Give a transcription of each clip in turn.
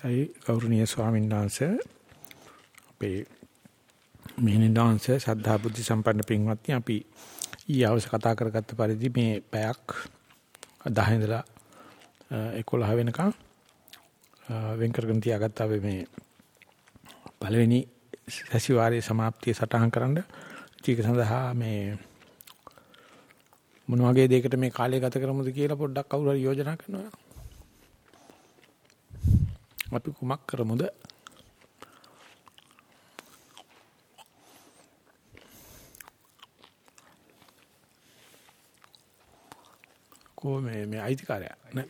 අවස්ථයි ගෞරවනීය ස්වාමීන් වහන්සේ. අපේ මිනිඳාංශ සද්ධා බුද්ධ සම්පන්න පින්වත්නි අපි ඊ අවස කතා කරගත්ත පරිදි මේ පැයක් 10 ඉඳලා 11 වෙනකම් වෙන් කරගෙන තියාගත්තා මේ පළවෙනි සැසිවාරයේ સમાප්තිය සටහන් කරන්න. ඒක සඳහා මේ මොන වගේ දෙයකට මේ කාලය ගත කරමුද කියලා පොඩ්ඩක් කවුරු හරි යෝජනා කරනවා අපි කුමක් කරමුද? කො මේ මේ අයිතිකාරයා නේ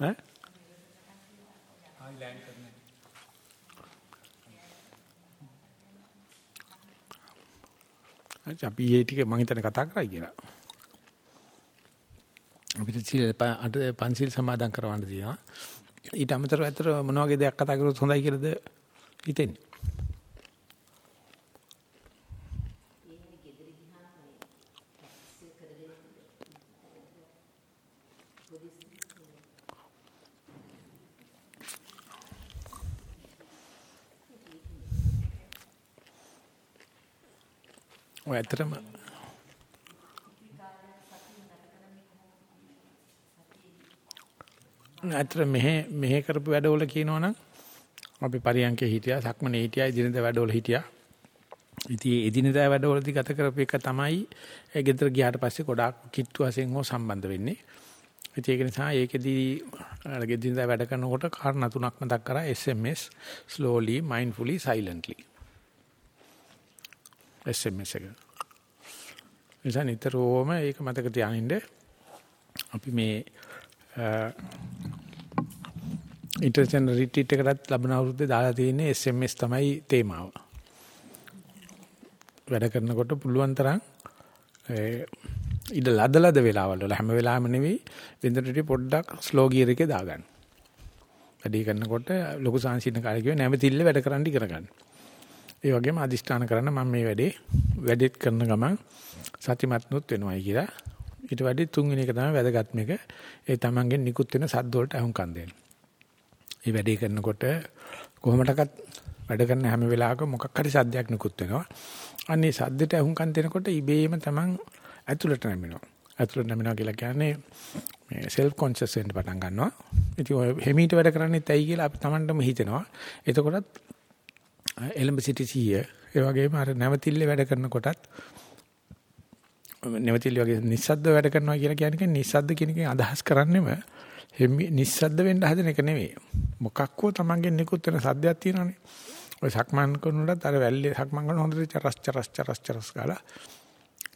ඈ අපි ඒ ටික මම හිතන්නේ කතා කරයි කියලා. අපිට සීල අට පන්සිල් සමාදන් කරවන්න තියෙනවා. ඊට අමතරව අතර මොන වගේ දෙයක් කතා කරොත් හොඳයි කියලාද හිතෙන්නේ? ඔය ඇත්තටම ඇත්තට මෙහෙ මෙහෙ කරපු වැඩවල කියනවනම් අපි පරියන්කේ හිටියා සක්මනේ හිටියා එදිනෙදා වැඩවල හිටියා. ඉතින් එදිනෙදා වැඩවලදී ගත කරපු එක තමයි ඒ ගෙදර ගියාට පස්සේ ගොඩාක් කිට්ටු වශයෙන් හෝ සම්බන්ධ වෙන්නේ. ඉතින් ඒක නිසා ඒකෙදී ගෙදිනදා වැඩ කරනකොට කාරණා තුනක් මතක් කරා. SMS slowly mindfully silently. SMS එක. එනිසා නිතරම ඒක මතක තියානින්න අපි මේ ඉන්ටර්නැෂනල් රිට්‍රීට් එකකටත් ලබන අවුරුද්දේ දාලා තියෙන්නේ SMS තමයි තේමාව. වැඩ කරනකොට පුළුවන් තරම් ඉත ලද ලද වෙලාවල් වල හැම වෙලාවෙම නෙවෙයි වෙනදට පොඩ්ඩක් ස්ලෝ ගියර් එකේ දාගන්න. වැඩි කරනකොට ලොකු සංසිඳන කාලේ කියව නැවතිල්ල වැඩ කරන්න ඉගෙන ගන්න. ඒ වගේම අදිෂ්ඨාන කරන්න මම මේ වැඩේ වැඩෙත් කරන ගමන් සතිමත්නුත් වෙනවයි කියලා. ඊට වැඩි තුන්වෙනි එක තමයි වැදගත්ම එක. ඒ තමන්ගෙන් නිකුත් වෙන සද්ද වලට අහුම්කම් දෙන්න. මේ වැඩේ කරනකොට කොහොමඩක්වත් වැඩ කරන හැම වෙලාවකම මොකක් හරි සද්දයක් නිකුත් වෙනවා. අන්නේ සද්දට අහුම්කම් දෙනකොට ඉබේම තමන් ඇතුළට නැමෙනවා. ඇතුළට නැමෙනවා කියලා කියන්නේ මේ self conscious වෙන්න පටන් ගන්නවා. ඉතින් ඔය හිමීට වැඩ කරන්නේත් ඇයි කියලා අපි Tamanටම හිතෙනවා. එතකොටත් එලඹ සිටි සිහිය ඒ වගේම අර නැවතිල්ල වැඩ කරනකොටත් නැවතිල්ල වගේ නිස්සද්ද වැඩ කරනවා කියලා කියන්නේ නිස්සද්ද කියන එකෙන් අදහස් කරන්නේම නිස්සද්ද වෙන්න හදන එක නෙවෙයි. මොකක්කෝ Tamanගෙන් නිකුත් වෙන සද්දයක් තියෙනවානේ. ඔය සක්මන් කරනකොටත් අර වැල්ලේ සක්මන් කරන හොඳට චරස් චරස් චරස් චරස් ගාලා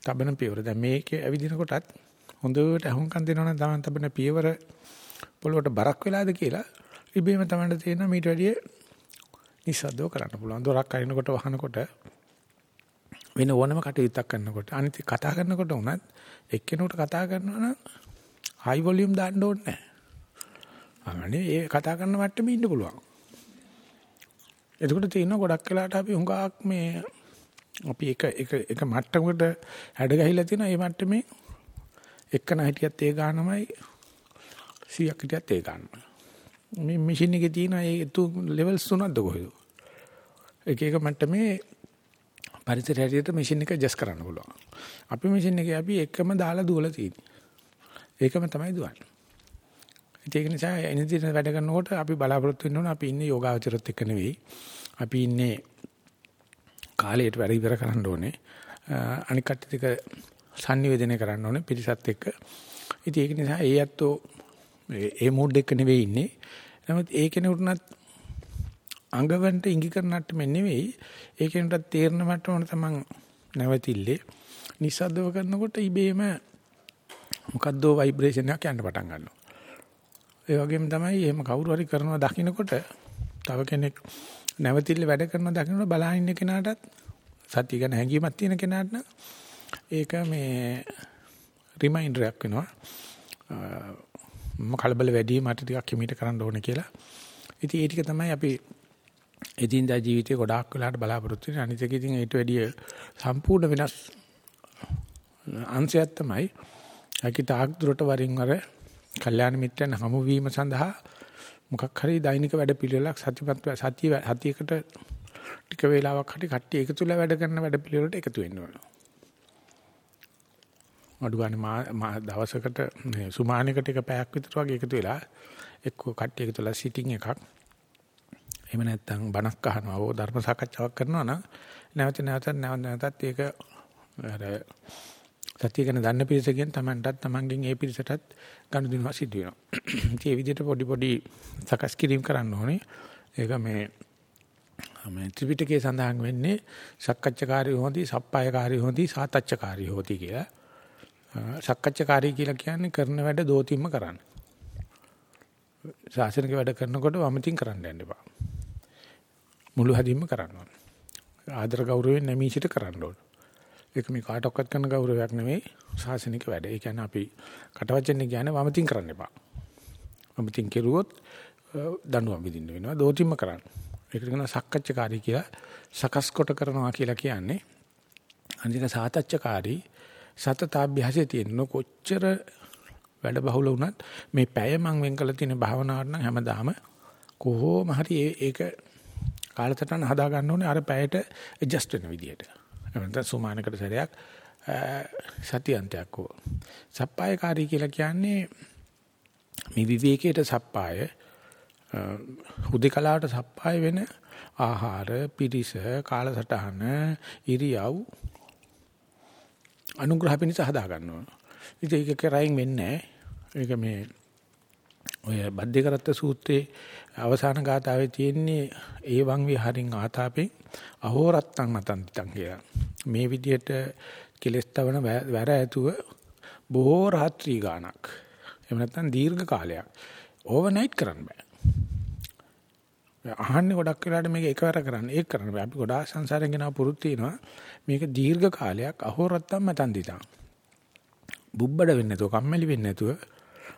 තබන පියවර. දැන් මේකේ ඇවිදිනකොටත් හොඳට අහුම්කම් දෙනවනම් Taman තබන පියවර පොළොවට බරක් වෙලාද කියලා ඉබේම Tamanට තේරෙනවා මීට වැඩිය නිස්සද්දව කරන්න පුළුවන්. දොරක් අරිනකොට වහනකොට වෙන ඕනම කටයුත්තක් කරනකොට අනිත් කතා කරනකොට උනත් එක්කෙනෙකුට කතා කරනවා නම් හයි වොලියුම් දාන්න ඕනේ නැහැ. අනේ ඒ කතා කරන මට්ටමේ ඉන්න පුළුවන්. එතකොට තියෙන ගොඩක් වෙලාට අපි හුඟක් මේ අපි එක එක එක මට්ටමකට හැඩ ගහිලා තියෙන මේ මට්ටමේ එක්කන හිටියත් ඒ ගානමයි 100ක් හිටියත් ඒ ගානමයි. මේ මැෂින් එකේ තියෙන ඒ තු ලෙවල්ස් තුනක්ද කොහෙද? එක එක මට්ටමේ පරිසර හැටියට මැෂින් එක ඇඩ්ජස්ට් කරන්න පුළුවන්. අපි මැෂින් එකේ අපි එකම දාලා දුවලා තියෙන්නේ. ඒකම තමයි දුවන්නේ. ඒක නිසා එනදින වැඩ කරනකොට අපි බලාපොරොත්තු වෙන්න ඕන අපි ඉන්නේ යෝගාවචරත් එක්ක නෙවෙයි. අපි ඉන්නේ කාලයට වැඩ ඉවර කරන්න ඕනේ. අනික් කට්ටිය ටික sannivedana කරන්න ඕනේ පිරිසත් එක්ක. ඉතින් ඒක නිසා ඒ ඇත්තෝ ඒ මූඩ් එක නෙවෙයි ඉන්නේ. නමුත් ඒ කෙනෙකුටත් අඟවන්ට ඉඟි කරන්නට මෙ නෙවෙයි. ඒ කෙනෙකුට තේරෙන මට්ටමන තමන් නැවතිල්ලේ නිස්සද්දව කරනකොට ඉබේම මොකද්දෝ ভাইබ්‍රේෂන් එකක් යන්න පටන් ගන්නවා. ඒ වගේම තමයි එහෙම කවුරු හරි කරනවා දකින්නකොට තව කෙනෙක් නැවතිල්ල වැඩ කරනවා දකින්නකොට බලහින්න ඉන්න කෙනාටත් සත්‍ය ගැන හැඟීමක් තියෙන කෙනාට ඒක මේ රිමයින්ඩරයක් වෙනවා. මම කලබල වැඩි මට ටිකක් හිමීට කරන්න ඕනේ කියලා. ඉතින් ඒ ටික තමයි අපි එදින්දා ජීවිතේ ගොඩාක් වෙලාට බලාපොරොත්තු වෙන අනිත් එක ඉතින් ඊට වැඩිය සම්පූර්ණ වෙනස් අංශයක් තමයි අකිට ආග්දුරට වරින් වර කල්යාණ මිත්‍රයන් හමු වීම සඳහා මොකක් හරි දෛනික වැඩ පිළිවෙලක් සතිපත් සතිය හතියකට ටික වේලාවක් හරි කට්ටිය එකතු වෙලා වැඩ කරන වැඩ පිළිවෙලට එකතු වෙන්න ඕන. අඩු ගන්න මා දවසකට සුමානයකට එක පැයක් විතර වගේ එකතු වෙලා එක්ක කට්ටිය එකතු වෙලා සිටින් එකක් එහෙම නැත්නම් බණක් අහනවා ඕ ධර්ම සාකච්ඡාවක් කරනවා නම් නැවත නැවතත් නැවත නැවතත් ඒක අර සත්‍ය ගැන දන්න පිරිසකින් Tamanටත් Tamanගෙන් ඒ පිරිසටත් ගනුදෙනුව සිදු වෙනවා. ඉතින් මේ විදිහට පොඩි පොඩි සකස් කිරීම කරන්න ඕනේ. ඒක මේ මේ ත්‍රිපිටකයේ සඳහන් වෙන්නේ සක්කච්ඡකාරී හොඳි, සප්පායකාරී හොඳි, සාතච්ඡකාරී හොඳි කියලා. සක්කච්ඡකාරී කියලා කියන්නේ කරන වැඩ දෝතිම්ම කරන්න. ශාසනික වැඩ කරනකොට වමතින් කරන්න යන්න එපා. මුළු හදින්ම කරන්න ඕන. ආදර ගෞරවයෙන් නැමීසිට කරන්න ඕන. ඒක මේ කාටවත් කරන ගෞරවයක් නෙවෙයි ශාසනික වැඩ. ඒ කියන්නේ අපි කටවචෙන් කියන්නේ වමතින් කරන්න එපා. වමතින් කෙරුවොත් දඬුවම් විඳින්න වෙනවා. දෝතිම්ම කරන්න. ඒකට කියන සක්කච්ඡකාරී කියලා සකස් කොට කරනවා කියලා කියන්නේ අනික සාතච්ඡකාරී සතතාභ්‍යාසයේ තියෙන කොච්චර වැඩ බහුල වුණත් මේ පැය මං වෙන් කළ තියෙන භාවනාවට නම් හැමදාම කොහොම හරි ඒක කාලසටහන හදා ගන්න ඕනේ අර පැයට ඇඩ්ජස්ට් වෙන විදියට. එහෙනම් සුමානකට සැරයක් සතියන්තයක් ඕ. සප්පායකාරී කියලා කියන්නේ මේ විවේකයට සප්පාය හුදේකලාවට සප්පාය වෙන ආහාර, පිරිස, කාලසටහන, ඉරියව් අනුග්‍රහ පිණිස හදා ගන්න ඕන. ඉතින් ඒක කරයින් වෙන්නේ ඒක මේ ඔය බද්දේකරත්ත සූත්‍රයේ අවසාන ගාථාවේ තියෙන්නේ ඒවං විහරින් ආතාපේ අහෝරත්තං මතන්තිතං කියලා. මේ විදිහට කෙලස් තවන වැර ඇතුව බොහෝ රාත්‍රී ගාණක් එහෙම නැත්නම් දීර්ඝ කාලයක් ඕවර්නයිට් කරන්න බෑ. අහන්නේ ගොඩක් වෙලාට මේක එකවර කරන්න ඒක කරන්න බෑ. අපි ගොඩාක් සංසාරයෙන් ගෙනා පුරුදු තිනවා මේක දීර්ඝ කාලයක් අහෝරත්තම් මතන්තිතං. බුබ්බඩ වෙන්නේ නැතුව කම්මැලි වෙන්නේ නැතුව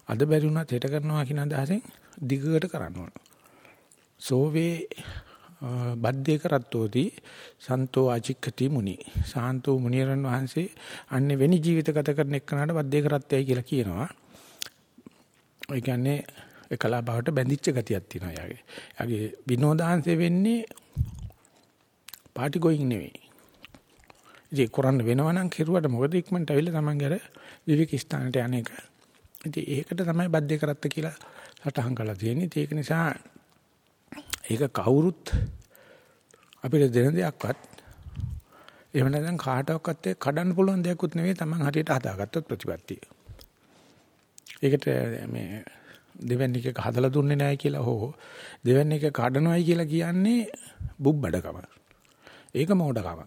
අද බැරි වුණත් හෙට කරනවා කියන අදහසෙන් දිගට කරන්න ඕන. සෝවේ බද්දේ කරත්තෝති සන්තෝ අචික්කති මුනි. සාන්තෝ මුනියරන් වහන්සේ අන්නේ වෙනි ජීවිත ගත කරන එක්කනට බද්දේ කරත්තයි කියලා කියනවා. ඒ කියන්නේ එකලා බවට බැඳිච්ච ගතියක් තියෙනවා යාගේ. යාගේ විනෝදාංශය වෙන්නේ පාටි ගෝයින් නෙවෙයි. ඉතින් කරන්න වෙනවා නම් කෙරුවට මොකද ඉක්මනට ඇවිල්ලා තමන්ගේ අර විවික ස්ථානට යන්නේක. ඉතින් ඒකට තමයි බද්දේ කරත්ත කියලා සටහන් කරලා තියෙන්නේ. ඒක නිසා ඒක කවුරුත් අපිට දෙන දෙයක්වත් එහෙම නැත්නම් කාටවත් කඩන්න පුළුවන් දෙයක්වත් නෙවෙයි Taman හරියට හදාගත්තොත් ප්‍රතිපත්තිය. ඒකට මේ දෙවැනි එක හදලා දුන්නේ නැහැ කියලා හෝ දෙවැනි එක කඩනවයි කියලා කියන්නේ බුබ්බඩකම. ඒක මොඩකම.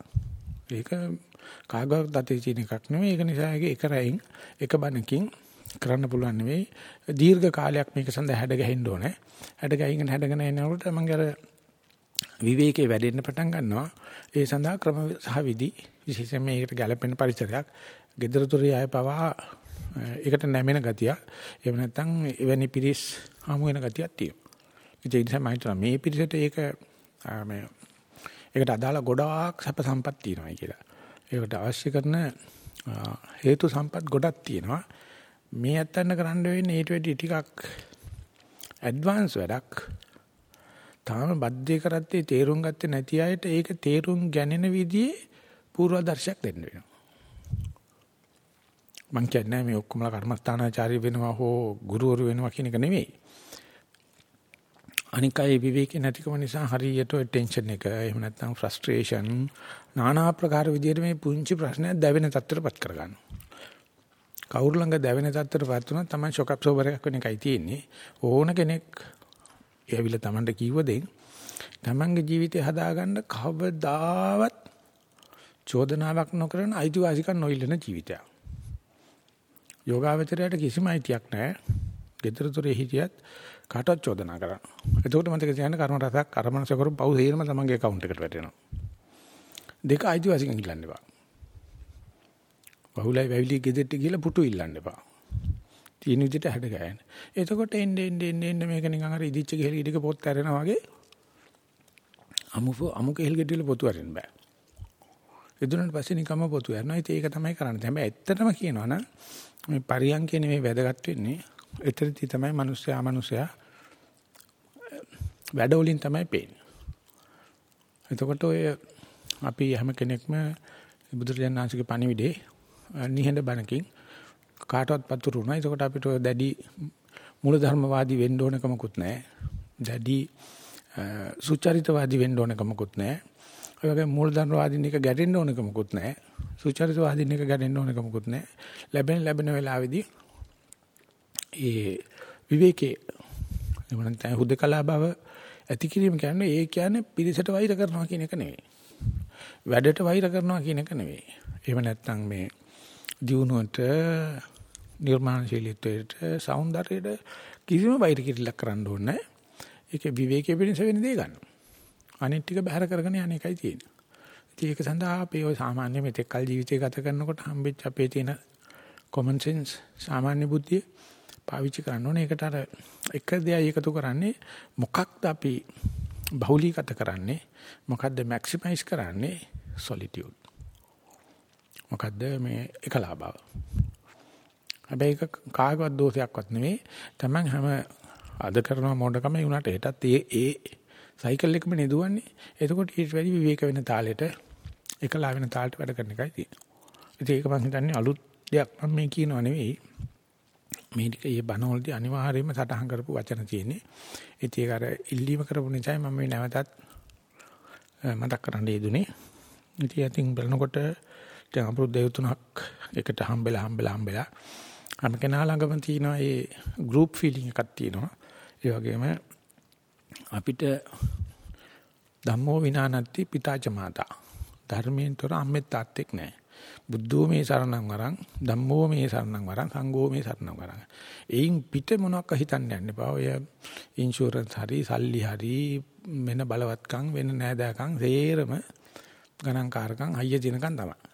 ඒක කාගවත් දතේ තියෙන එකක් නෙවෙයි. ඒක නිසා ඒක එක රැයින් එක බණකින් කරන්න පුළුවන් නෙවෙයි. දීර්ඝ කාලයක් මේක සඳහා හැඩ ගැහෙන්න ඕනේ. හැඩ ගැහිගෙන හැඩගෙන එනකොට මම අර විවේකේ වැඩෙන්න පටන් ගන්නවා. ඒ සඳහා ක්‍රම සහ විදි විශේෂයෙන් මේකට ගැළපෙන පරිසරයක් gedara thuri අය පවා ඒකට නැමෙන ගතිය. එහෙම නැත්නම් එවැනි පිරිස් හමු වෙන ගතියක් තියෙනවා. ඒ නිසා මම හිතනවා මේ පිරිසට ඒක මේ ඒකට අදාළ ගොඩාක් සැප සම්පත් තියෙනවා කියලා. ඒකට අවශ්‍ය කරන හේතු සම්පත් ගොඩක් තියෙනවා. මේ අත්තන්න කරන්න වෙන්නේ ඊට වැඩි ටිකක් ඇඩ්වාන්ස් වැඩක්. තාම බද්ධය කරත්තේ තේරුම් ගත්තේ නැති අයට ඒක තේරුම් ගැනෙන විදිහේ පූර්වදර්ශයක් දෙන්න වෙනවා. මං කියන්නේ මේ ඔක්කොමලා කර්මස්ථානාචාර්ය වෙනවා හෝ ගුරුවරු වෙනවා කියන එක නෙවෙයි. අනික අය විවේක නැතිකම නිසා හරියට ටෙන්ෂන් එක එහෙම නැත්නම් ෆ්‍රස්ට්‍රේෂන් নানা ආකාර විදිහට මේ පුංචි ප්‍රශ්නයක් දැවෙන තත්ත්වයටපත් කරගන්නවා. කවුරු ළඟ දැවෙන තත්ත්වයටපත් වුණා තමයි ෂොක් ඇබ්සෝබර් එකක් වෙන එකයි තියෙන්නේ. ඕන කෙනෙක් එයාවිල Tamanට කිව්ව දෙයින් Tamanගේ ජීවිතය හදාගන්න කවදාවත් චෝදනාවක් නොකරන අයිතිවාසිකම් නොඉල්ලන ජීවිතයක්. යෝගාවචරයට කිසිම අයිතියක් නැහැ. gedara thore හිටියත් කාටවත් චෝදනා කරන්න. එතකොට මතක තියාගන්න කර්ම රසක් අරමනස කරු පව් හේරම තමන්ගේ account එකට වැටෙනවා. දෙක අයිතිවාසිකම් ඉල්ලන්න එපා. බහුලයි වැවිලි ගෙදෙට්ට ගිහලා පුටු ඉල්ලන්න එපා. තියෙන විදිහට හැඩ ගෑන. එතකොට එන්නේ එන්නේ එන්නේ මේක නිකන් අර ඉදිච්ච ගෙහෙල ඉදික පොත් ඇරෙනා වගේ අමු අමු කෙහෙල් ගෙඩිවල පොතු අරින්න බෑ. එදුනට පස්සේ නිකම්ම පොතු යනවා. ඉතින් ඒක තමයි කරන්නේ. හැබැයි ඇත්තටම කියනවා නම් මේ පරියන්කේ නෙමෙයි වැදගත් වෙන්නේ. එතරම් තමයි මිනිස්සයා මිනිස්සයා වැඩ වලින් තමයි පේන්නේ. එතකොට ඔය අපි හැම කෙනෙක්ම බුදුරජාණන් වහන්සේගේ පණිවිඩේ නිහඬ බණකින් කාටවත් පතුරු වුණා. එතකොට අපිට දැඩි මූලධර්මවාදී වෙන්න ඕනකමකුත් නැහැ. දැඩි සුචරිතවාදී වෙන්න ඕනකමකුත් නැහැ. ඒ වගේ මූලධර්මවාදීන් එක ගැටෙන්න ඕනකමකුත් නැහැ. සුචරිතවාදීන් එක ගැටෙන්න ඕනකමකුත් නැහැ. ලැබෙන ලැබෙන වෙලාවේදී ඒ විවේකේ එවනම් තේ හුදකලා බව ඇති කිරීම කියන්නේ ඒ කියන්නේ පිරිසට වෛර කරනවා කියන එක නෙවෙයි. වැඩට වෛර කරනවා කියන එක නෙවෙයි. එහෙම නැත්නම් මේ දියුණුවට නිර්මාණශීලීත්වයට సౌందර්යයට කිසිම වෛර කිරිලක් කරන්න ඕනේ නැහැ. ඒකේ විවේකයේ පිණිස වෙන දේ ගන්න. අනිත් ටික බහැර කරගෙන යන එකයි තියෙන්නේ. ඉතින් ඒක සඳහා අපි ඔය සාමාන්‍ය මෙතෙක් කල් ජීවිතය ගත කරනකොට හම්බෙච්ච අපේ තියෙන common sense සාමාන්‍ය බුද්ධිය පාවිච්චි කරන්න ඕනේ. ඒකට අර එක දෙයයි එකතු කරන්නේ මොකක්ද අපි බහුලීගත කරන්නේ මොකද්ද මැක්සිමයිස් කරන්නේ solitude. මොකද්ද මේ එකලා බව. හැබැයි ඒක කාගවත් දෝෂයක්වත් නෙවෙයි. Taman හැම අද කරන මොඩකම වුණාට හෙටත් ඒ ඒ සයිකල් එකම නෙදුවන්නේ. එතකොට ඊට වැඩි විවේක වෙන තාලෙට එකලා වෙන තාලෙට වැඩ කරන එකයි තියෙන්නේ. ඉතින් ඒක මම හිතන්නේ අලුත් දෙයක් මම මේ කියනව නෙවෙයි. මේ ටික මේ බණවලදී අනිවාර්යයෙන්ම සටහන් කරපු වචන තියෙන්නේ. ඉතින් ඒක අර ඉල්ලීම කරපු නිසා මම මේ නැවතත් මතක් කරන්න යෙදුනේ. ඉතින් අතින් බලනකොට දැන් අපුරු දෙව තුනක් එකට හම්බෙලා හම්බෙලා හම්බෙලා හැම කෙනා ළඟම තියෙනවා මේ group feeling එකක් තියෙනවා. ඒ වගේම අපිට ධම්මෝ විනානත්ති පිතාච මාතා ධර්මයෙන් තොර අම්මෙත් තාත්තෙක් නැහැ. බුද්ධෝ මේ සරණං වරං ධම්මෝ මේ සරණං වරං සංඝෝ මේ සරණං වරං. එයින් පිට මොනවක් හිතන්න යන්න එපා. ඔය ඉන්ෂුරන්ස් හරි සල්ලි හරි වෙන බලවත්කම් වෙන නෑදෑකම් සේරම ගණන්කාරකම් අයිය දිනකම් තමයි.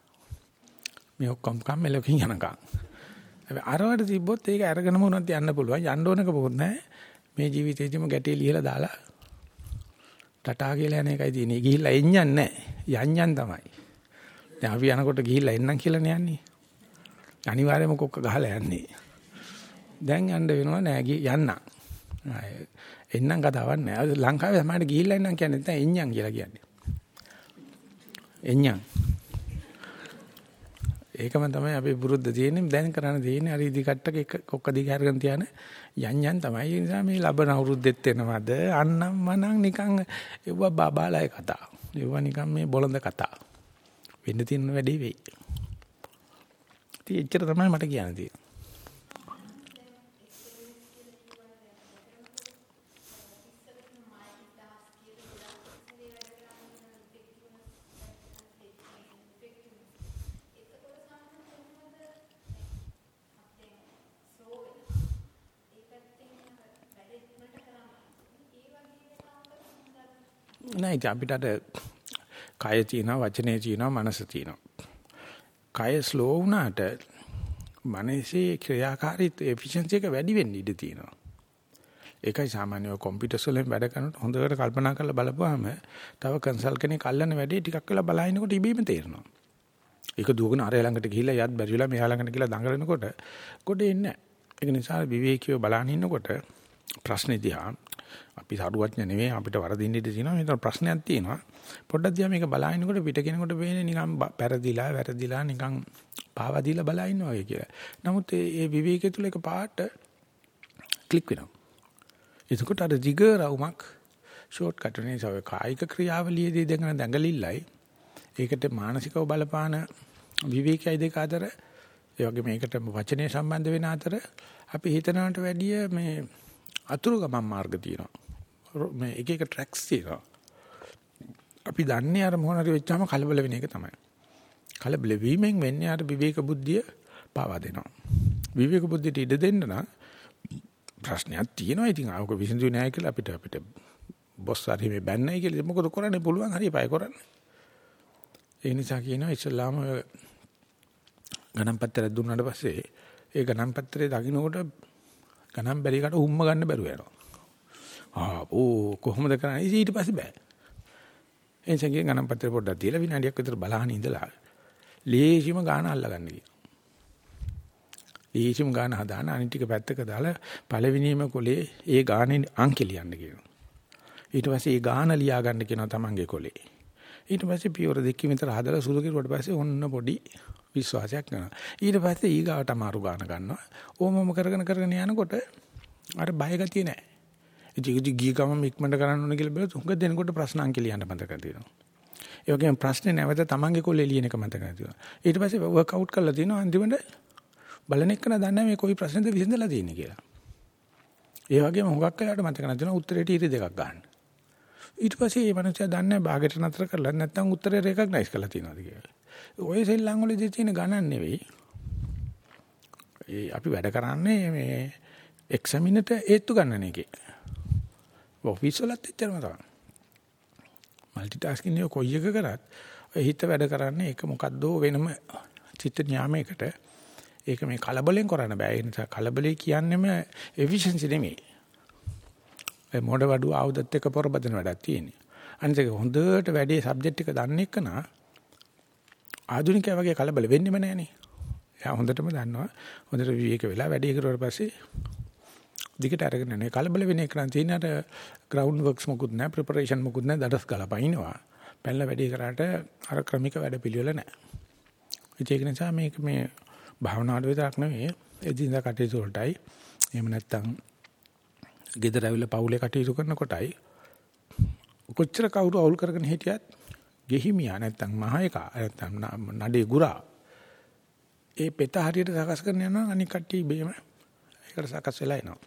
මේ ඔක්කොම කම්මලකින් යනකම්. හැබැයි අරවට තිබ්බොත් ඒක අරගෙනම උනත් යන්න පුළුවන්. යන්න ඕනක මොකුත් නැහැ. මේ ජීවිතේදිම ගැටේ ලියලා දාලා ටටා කියලා යන එකයි තියෙන්නේ. ගිහිල්ලා එඤ්ඤන් නැහැ. යඤ්ඤන් තමයි. දැන් අපි යනකොට ගිහිල්ලා එන්නම් කියලානේ යන්නේ. අනිවාර්යයෙන්ම කොක්ක ගහලා යන්නේ. දැන් යන්න වෙනවා නෑ යන්න. එන්නම් කතාවක් නෑ. ලංකාවේ සමහරට ගිහිල්ලා එන්නම් කියන්නේ නැත්නම් එඤ්ඤන් කියලා කියන්නේ. එඤ්ඤන්. ඒකම තමයි අපි පුරුද්ද තියෙන්නේ. දැන් කරන්න තියෙන්නේ අර ඉදිකට්ටක එක කොක්ක දිග අරගෙන තියන යන් යන් තමයි. ඒ නිසා මේ ලබන අවුරුද්දෙත් එනවද? අන්නම් මනම් නිකන් ඒව බබාලයි කතා. ඒව නිකන් මේ බොළඳ කතා. වෙන්න තියෙන වැඩේ වෙයි. ඉතින් එච්චර තමයි මට කියන්න තියෙන්නේ. නෑ අපිට අර කය තියෙනවා වචනේ තියෙනවා මනස තියෙනවා. කය ස්ලෝ වුණාට මනසේ ක්‍රියාකාරීත්වය එෆිෂන්සි එක වැඩි වෙන්න ඉඩ තියෙනවා. ඒකයි සාමාන්‍යව කම්පියුටර්ස් වලින් වැඩ කරනකොට හොඳට කල්පනා කරලා බලපුවාම තව කන්සල් කෙනෙක් අල්ලන වැඩේ ටිකක් වෙලා බලහිනකොට ඉබේම තේරෙනවා. ඒක දුවගෙන අර ළඟට ගිහිල්ලා යත් බැරිවිලා මෙහා ළඟට ගිහිල්ලා දඟලනකොට කොට එන්නේ නැහැ. ඒක නිසා විවේකීව බලන ඉන්නකොට ප්‍රශ්නේ දිහා අපි සාරුවත්ඥ නෙවෙයි අපිට වරදින්න ඉඩ තියෙනවා මේතර ප්‍රශ්නයක් තියෙනවා පොඩ්ඩක් දිහා මේක බලහිනකොට පිට කෙනෙකුට වෙන්නේ නිකන් පෙරදිලා වැරදිලා නිකන් පාවා දීලා බලා ඉන්නවා වගේ කියලා. නමුත් මේ විවේකයේ තුල එක පාට ක්ලික් වෙනවා. එතකොට අර දිග රවුමක් ෂෝට් කට් වෙන නිසා කායික ක්‍රියාවලියේදී දෙකන දඟලිල්ලයි ඒකට මානසිකව බලපාන විවේකයයි දෙක අතර ඒ වගේ මේකට වචනේ සම්බන්ධ වෙන අතර අපි හිතනවට වැඩිය මේ අතුරු ගමන් මාර්ග තියෙනවා. මේ එක එක ට්‍රැක්ස් තියෙනවා. අපි දන්නේ අර මොහොන හරි වෙච්චාම කලබල වෙන එක තමයි. කලබල වීමෙන් වෙන්නේ අර විවේක බුද්ධිය පාවා දෙනවා. විවේක බුද්ධියට ඉඩ දෙන්න නම් ප්‍රශ්නයක් තියෙනවා. ඉතින් ආවක විසඳුවේ නැහැ කියලා අපිට අපිට බොස් හරි මේ බැන්නයි කියලා මොකද කරන්නේ පුළුවන් හරි පය කරන්නේ. ඒ නිසා කියනවා ඉස්ලාම ගණන් පත්‍රය දුන්නාට පස්සේ ඒ ගණන් පත්‍රයේ දකින්නකොට ගණන් බැරි කට උම්ම ගන්න බැරුව යනවා. ආ ඕ කොහොමද කරන්නේ ඊට පස්සේ බෑ. එනිසා ගණන් පත්‍රය පොඩ්ඩක් තියලා විනාඩියක් විතර බලහන් ඉඳලා ලේසිම ගාන අල්ලගන්න කියන. ලේසිම ගාන හදාන අනිත් ටික පැත්තක දාලා පළවෙනිම කොලේ ඒ ගානේ අංක ලියන්න කියනවා. ඊට පස්සේ ඒ ගාන ලියා ගන්න කියනවා තමන්ගේ කොලේ. ඊට පස්සේ පියවර දෙකකින් විතර හදලා සුළු කිරුවට පස්සේ ඔන්න පොඩි විශ්වාසයක් කරනවා. ඊට පස්සේ ඊගාවට අමාරු ගාන ගන්නවා. ඕමම කරගෙන කරගෙන යනකොට අර බය ගතිය නැහැ. ඉතින් ගිය ගමන් ඉක්මනට කරන්න ඕන කියලා බැලුවොත් හුඟ දෙනකොට ප්‍රශ්න අංක ලියන්න මතක තියෙනවා. ඒ වගේම ප්‍රශ්නේ නැවත තමන්ගේ කොල්ලේ ලියන එක මතක තියෙනවා. ඊට පස්සේ වර්ක් අවුට් කරලා තියෙනවා අන්තිමට බලන එක නදන්නේ මේ කොයි ප්‍රශ්නේද විසඳලා තියෙන්නේ කියලා. ඒ වගේම හුඟක් වෙලාවට මතක නැතිනම් උත්තරේට ඉරි දෙකක් ගන්න. ඊට පස්සේ මේ මනුස්සයා දන්නේ බාගෙට නතර කරලා නැත්නම් උත්තරේ රෙකග්නයිස් කරලා තියෙනවද කියලා. ඔය සෙල්ලම් වලදී තියෙන ගණන් නෙවෙයි. ඒ අපි වැඩ කරන්නේ මේ එක්සැමිනට ඒත්තු ගන්නන එකේ. ඔෆිස් වලත් එච්චරම තමයි. মালටි ටාස්කින් එක කොයි එක කරත් ඔය හිත වැඩ කරන්නේ ඒක මොකද්ද වෙනම චිත්ත ඥාමයකට ඒක මේ කලබලෙන් කරන්න බෑ. ඒ නිසා කලබලේ කියන්නේම එෆිෂන්සි නෙමෙයි. ඒ මොඩ වඩුව ආයුධත් එක්ක පොරබදන වැඩක් තියෙන්නේ. අනිත් එක හොඳට වැඩේ සබ්ජෙක්ට් එක දන්නේ කනා ආධුනිකයා වගේ කලබල වෙන්නෙම නෑනේ. එයා හොඳටම දන්නවා. හොඳට විවේක වෙලා වැඩේ කරුවාට පස්සේ දිගට අරගෙන යන්නේ කලබල වෙන එක නම් තියෙන අර ග්‍රවුන්ඩ් වර්ක්ස් මොකුත් නැහැ ප්‍රිපරේෂන් මොකුත් නැහැ දඩස් ගාලා පයින්නවා. පැනලා වැඩේ කරාට අර ක්‍රමික වැඩ පිළිවෙල නැහැ. ඒක නිසා මේක මේ භාවනාවට විතරක් නෙවෙයි එදිනදා කටයුතු වලටයි එහෙම නැත්නම් ගෙදර ඇවිල්ලා පවුලේ කටයුතු කරනකොටයි කොච්චර කවුරු අවුල් කරගෙන හිටියත් ගෙහිමියා නැත්තම් මහේකා නැත්තම් නඩේ ගුරා ඒ පෙත හරියට සකස් කරන යනවා අනික කට්ටිය බේම ඒකට සකස් වෙලා එනවා.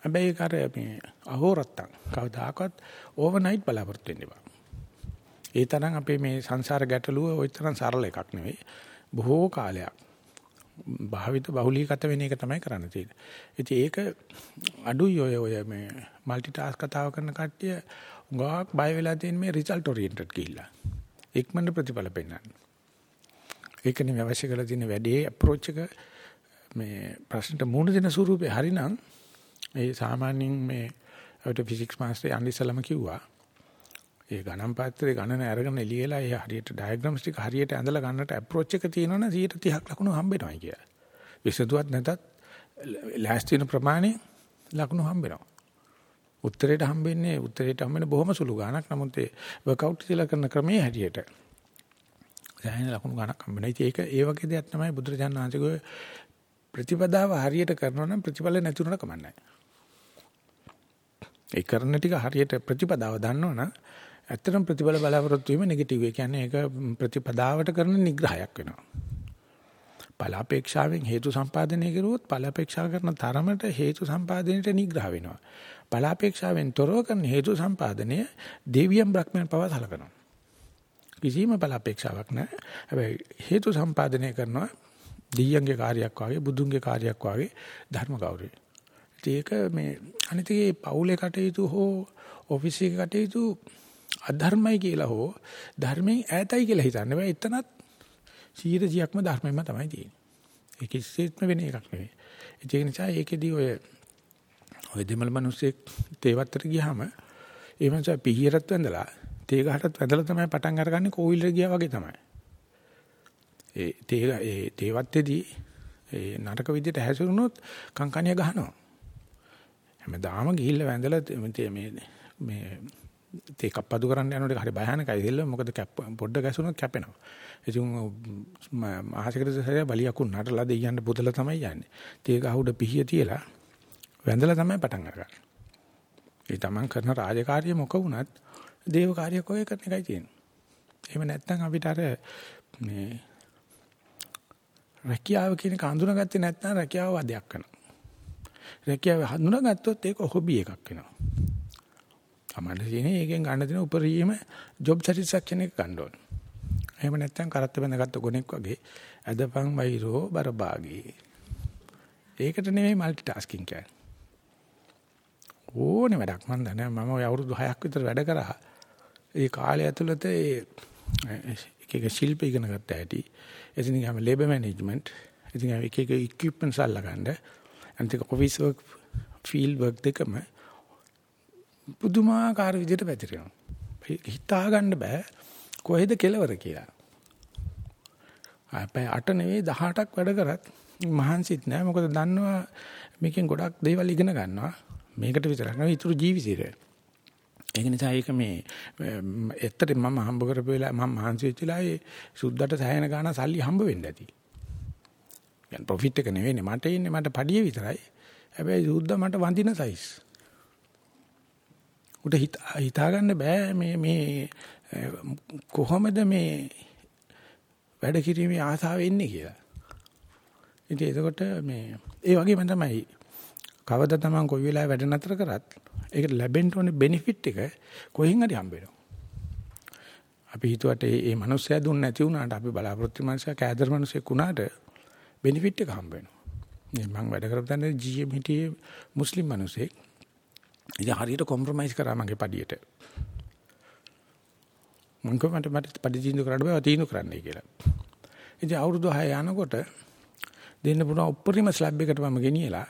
හැබැයි ඒක අර මේ අහෝරත්තම් කවදාකවත් ඕවර්නයිට් බලාපොරොත්තු වෙන්න එපා. ඒ තරම් අපේ මේ සංසාර ගැටලුව ওই තරම් සරල එකක් නෙවෙයි. බොහෝ කාලයක් භාවිත බහුලීගත වෙන එක තමයි කරන්න තියෙන්නේ. ඉතින් ඒක අඩුයි ඔය ඔය මේ মালටි ටාස්ක් කතාව කරන කට්ටිය උගාක් බය වෙලා තියෙන මේ රිසල්ට් ඔරියන්ටඩ් කියලා. ඉක්මනට ප්‍රතිඵල පෙන්වන්න. ඒක නෙමෙයි අවශ්‍ය කරලා තියෙන වැඩේ අප්‍රෝච් එක මේ ප්‍රශ්නට මුහුණ දෙන ස්වරූපේ හරිනම් ඒ සාමාන්‍යයෙන් මේ අපිට ෆිසික්ස් මාස්ටර් අනිසලම කිව්වා ඒ ගණන් පාත්‍රයේ ගණන අරගෙන එළියලා ඒ හරියට ඩයග්‍රෑම්ස් ටික හරියට ඇඳලා ගන්නට අප්‍රෝච් එක තියෙනවනම් 130ක් ලකුණු හම්බෙනවා කියලා. විසඳුවත් නැතත් ලෑස්ති වෙන ප්‍රමාණය ලකුණු හම්බෙනවා. උත්තරේට හම්බෙන්නේ උත්තරේට හම්බෙන බොහොම සුළු ගාණක්. නමුත් ඒ වර්ක්අවුට් කියලා කරන ක්‍රමයේ හැටියට දැනෙන ලකුණු ගාණක් හම්බෙනවා. ඉතින් ඒක ඒ වගේ දෙයක් තමයි බුදුරජාණන් වහන්සේගේ ප්‍රතිපදාව හරියට කරනවා නම් ප්‍රතිඵල නැති උනට කමන්නේ නැහැ. ඒ කරන ටික හරියට ප්‍රතිපදාව දන්නවනම් ඇත්තටම ප්‍රතිඵල බලාපොරොත්තු වීම නෙගටිව්. ඒ කියන්නේ ඒක ප්‍රතිපදාවට කරන නිග්‍රහයක් වෙනවා. ඵල අපේක්ෂාවෙන් හේතු සම්පාදනය කරුවොත් ඵල අපේක්ෂා කරන තරමට හේතු සම්පාදනයට නිග්‍රහ වෙනවා. ඵල අපේක්ෂාවෙන් තොරව කරන හේතු සම්පාදනය දෙවියන් බ්‍රහ්මයන් පවා සලකනවා. කිසිම ඵල අපේක්ෂාවක් නැහැ. හැබැයි හේතු සම්පාදනය කරනවා දෙවියන්ගේ කාර්යයක් වාගේ බුදුන්ගේ කාර්යයක් වාගේ ධර්ම ගෞරවය. ඒක මේ අනිතේ පවුලේ කටයුතු හෝ ඔෆිස් එකේ කටයුතු අධර්මයි කියලා හෝ ධර්මයෙන් ඈතයි කියලා හිතන්න බෑ. එතනත් 100%ක්ම ධර්මයෙන්ම තමයි තියෙන්නේ. ඒක කිසිසේත්ම වෙන එකක් නෙවෙයි. ඒ නිසා ඒකෙදී ඔය ඔය දෙමළ මිනිස්සෙක් තේවත්තට ගියාම ඒ මනුස්සයා පිහියරත් වැඳලා තේ ගහටත් වැඳලා තමයි පටන් අරගන්නේ කෝවිලට ගියා වගේ තමයි. ඒ තේ ඒ තේවත්තේදී ඒ නරක විදිහට හැසිරුණොත් කංකණිය ගහනවා. හැමදාම ගිහිල්ලා වැඳලා මේ මේ ඒක අප්පදු කරන්න යනකොට හරි භයානකයි දෙල්ල මොකද පොඩ්ඩ ගැසුණොත් කැපෙනවා. ඉතින් මහසකරසය බලියකුන් නටලා දෙයයන්ට පුදලා තමයි යන්නේ. තේ ගහුඩ පිහිය තියලා වැඳලා තමයි පටන් අරගන්නේ. ඒ තමන් කරන රාජකාරිය මොක වුණත් දේව කාර්යයක් ඔය කරන එකයි තියෙන්නේ. එහෙම නැත්නම් අපිට අර මේ රැකියාව කියන එක හඳුනාගත්තේ නැත්නම් රැකියාව වදයක් කරනවා. රැකියාව හඳුනාගත්තොත් ඒක හොබි එකක් වෙනවා. අපමණ තියෙන්නේ ඒකෙන් ගන්න දෙන උපරිම ජොබ් සැටිස්ෆැක්ෂන් එක ගන්න ඕන. එහෙම නැත්නම් කරත්ත බඳගත්ත ගොනෙක් වගේ ඇදපන් වෛරෝ බරබාගේ. ඒකට නෙමෙයි মালටි ටාස්කින් කියන්නේ. ඕනේ වැඩක් මන් දන්නේ මම ඔය අවුරුදු 6ක් විතර වැඩ කරා. ඒ කාලය ඇතුළත ඒ එක එක ශිල්ප ඉගෙන ගත්ත හැටි. එතන ගියාම ලේබර් මැනේජ්මන්ට්, ඉතින් එක එක ඉක්විප්මන්ට්ස් අල්ලගන්න. අන්තික ඔෆිස් වර්ක්, ෆීල්ඩ් වර්ක් දෙකම පුදුමාකාර විදිහට පැතිරෙනවා. හිතා ගන්න බෑ කොහෙද කෙලවර කියලා. අපේ 8 නෙවෙයි 18ක් වැඩ කරත් මහන්සිත් නෑ මොකද දන්නවා මේකෙන් ගොඩක් දේවල් ඉගෙන ගන්නවා මේකට විතරක් නෙවෙයි ඊටු ජීවිතේට ඒක නිසා ඒක මේ ඇත්තට මම හම්බ කරපු වෙලාව මම මහන්සි වෙච්ච වෙලාවේ සුද්දට සෑහෙන ගාණක් සල්ලි හම්බ වෙන්න ඇති. يعني ප්‍රොෆිට් එක නෙවෙයිනේ මට ඉන්නේ මට පඩිය විතරයි. හැබැයි සුද්දා මට වඳින සයිස්. උට හිතා ගන්න බෑ මේ මේ කොහොමද මේ වැඩ කිරීමේ ආසාව එන්නේ කියලා. ඉතින් එතකොට මේ ඒ වගේම තමයි කවදා තමන් කොයි වෙලාවෙ වැඩ නතර කරත් ඒකට ලැබෙන්න ඕනේ බෙනිෆිට් එක කොහෙන් හරි හම්බ වෙනවා. අපි හිතුවට මේ මිනිස්සයා දුන්නේ නැති වුණාට අපි බලාපොරොත්තු මිනිස්සයා කෑදර මිනිස්සෙක් වුණාට බෙනිෆිට් එක හම්බ වෙනවා. මේ මම වැඩ කරපු තැන GM හිටියේ මුස්ලිම් මිනිස්සෙක්. ඉතින් හරියට කොම්ප්‍රොමයිස් කරා මගේ පඩියට. මං කොහොමද මට පඩි තීන්දුව කරන්න බෑ තීන්දුව කරන්නයි කියලා. ඉතින් අවුරුදු 6 යනකොට දෙන්න පුළුවන් උපරිම ස්ලැබ් එකට මම ගෙනියලා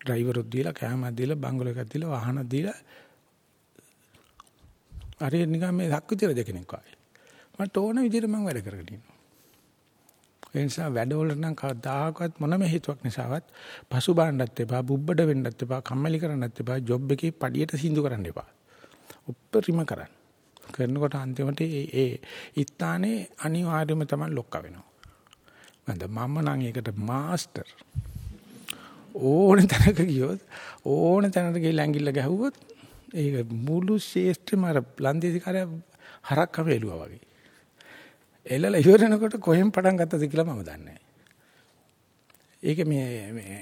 ඩ්‍රයිවරුත් දීලා කෑමක් දීලා බංගලෝ එකක් දීලා වාහනක් දීලා හරි නිකන් මේ සක්විතිර දෙකෙනෙක් වගේ. මට ඕන විදිහට මම වැඩ කරගෙන ඉන්නවා. ඒ නිසා වැඩවල නම් කවදාකවත් මොනම හේතුවක් නිසාවත් පසු බාණ්ඩත් එපා, බුබ්බඩ වෙන්නත් එපා, කම්මැලි කරන්නත් එපා, ජොබ් එකේ පඩියට සිඳු කරන්න එපා. උප්පරිම කරන්න. කරනකොට අන්තිමට ඒ ඒ ඉස්තානේ අනිවාර්යයෙන්ම තමයි ලොක්ක වෙනවා. මන්ද මම නම් ඒකට මාස්ටර්. ඕන තැනක ගියොත් ඕන තැනකට ගිහලා ඇඟිල්ල ගැහුවොත් ඒක මුළු ශේෂ්ඨම අර ලන්දේසිකාරය හරක් කම එළුවා වගේ. එළලා ඉවරනකොට කොහෙන් පටන් ගත්තද කියලා මම දන්නේ නැහැ. ඒක මේ මේ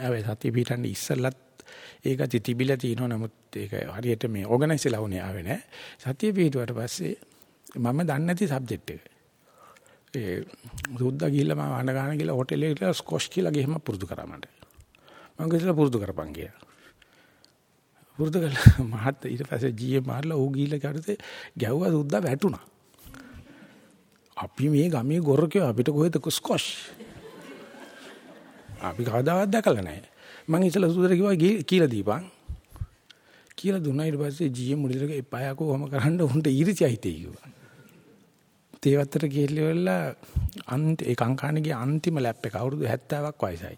ආවේ සතිය පිටන්නේ ඉස්සල්ලත් ඒක තිතිබිලා තියෙනවා නමුත් ඒක හරියට මේ ඕගනයිස් වෙලා වුණේ ආවේ නැහැ. සතිය පිටුවට පස්සේ මම දන්නේ නැති සබ්ජෙක්ට් එක. ඒ සුද්දා ගිහිල්ලා මම අඬ ගන්න ගිහලා හොටෙල් එකට ස්කොෂ් කියලා ගිහම පුරුදු කරා මට. මම ගිහලා පුරුදු කරපන් කියලා. පුරුදු කළා මහත් ඊට පස්සේ ජීයේ මාරලා ඌ ගිහිල්ලා කඩතේ ගැව්වා සුද්දා වැටුණා. අපි මේ ගමේ ගොරකෝ අපිට කොහෙද ස්කොෂ්? අපි කවදාවත් දැකලා නැහැ. මං ඉතලා සුද්දට කිව්වා කියලා දීපන්. කියලා දුන්නා ඊට පස්සේ ජීයේ මුලින්ම එපායකෝ ඔහම කරන්න උන්ට ඊරිසිය හිතේ කිව්වා. තේවත්තට ගිහිල්ලා අන්ත ඒ කංකාණිගේ අන්තිම ලැප් එක අවුරුදු 70ක් වයසයි.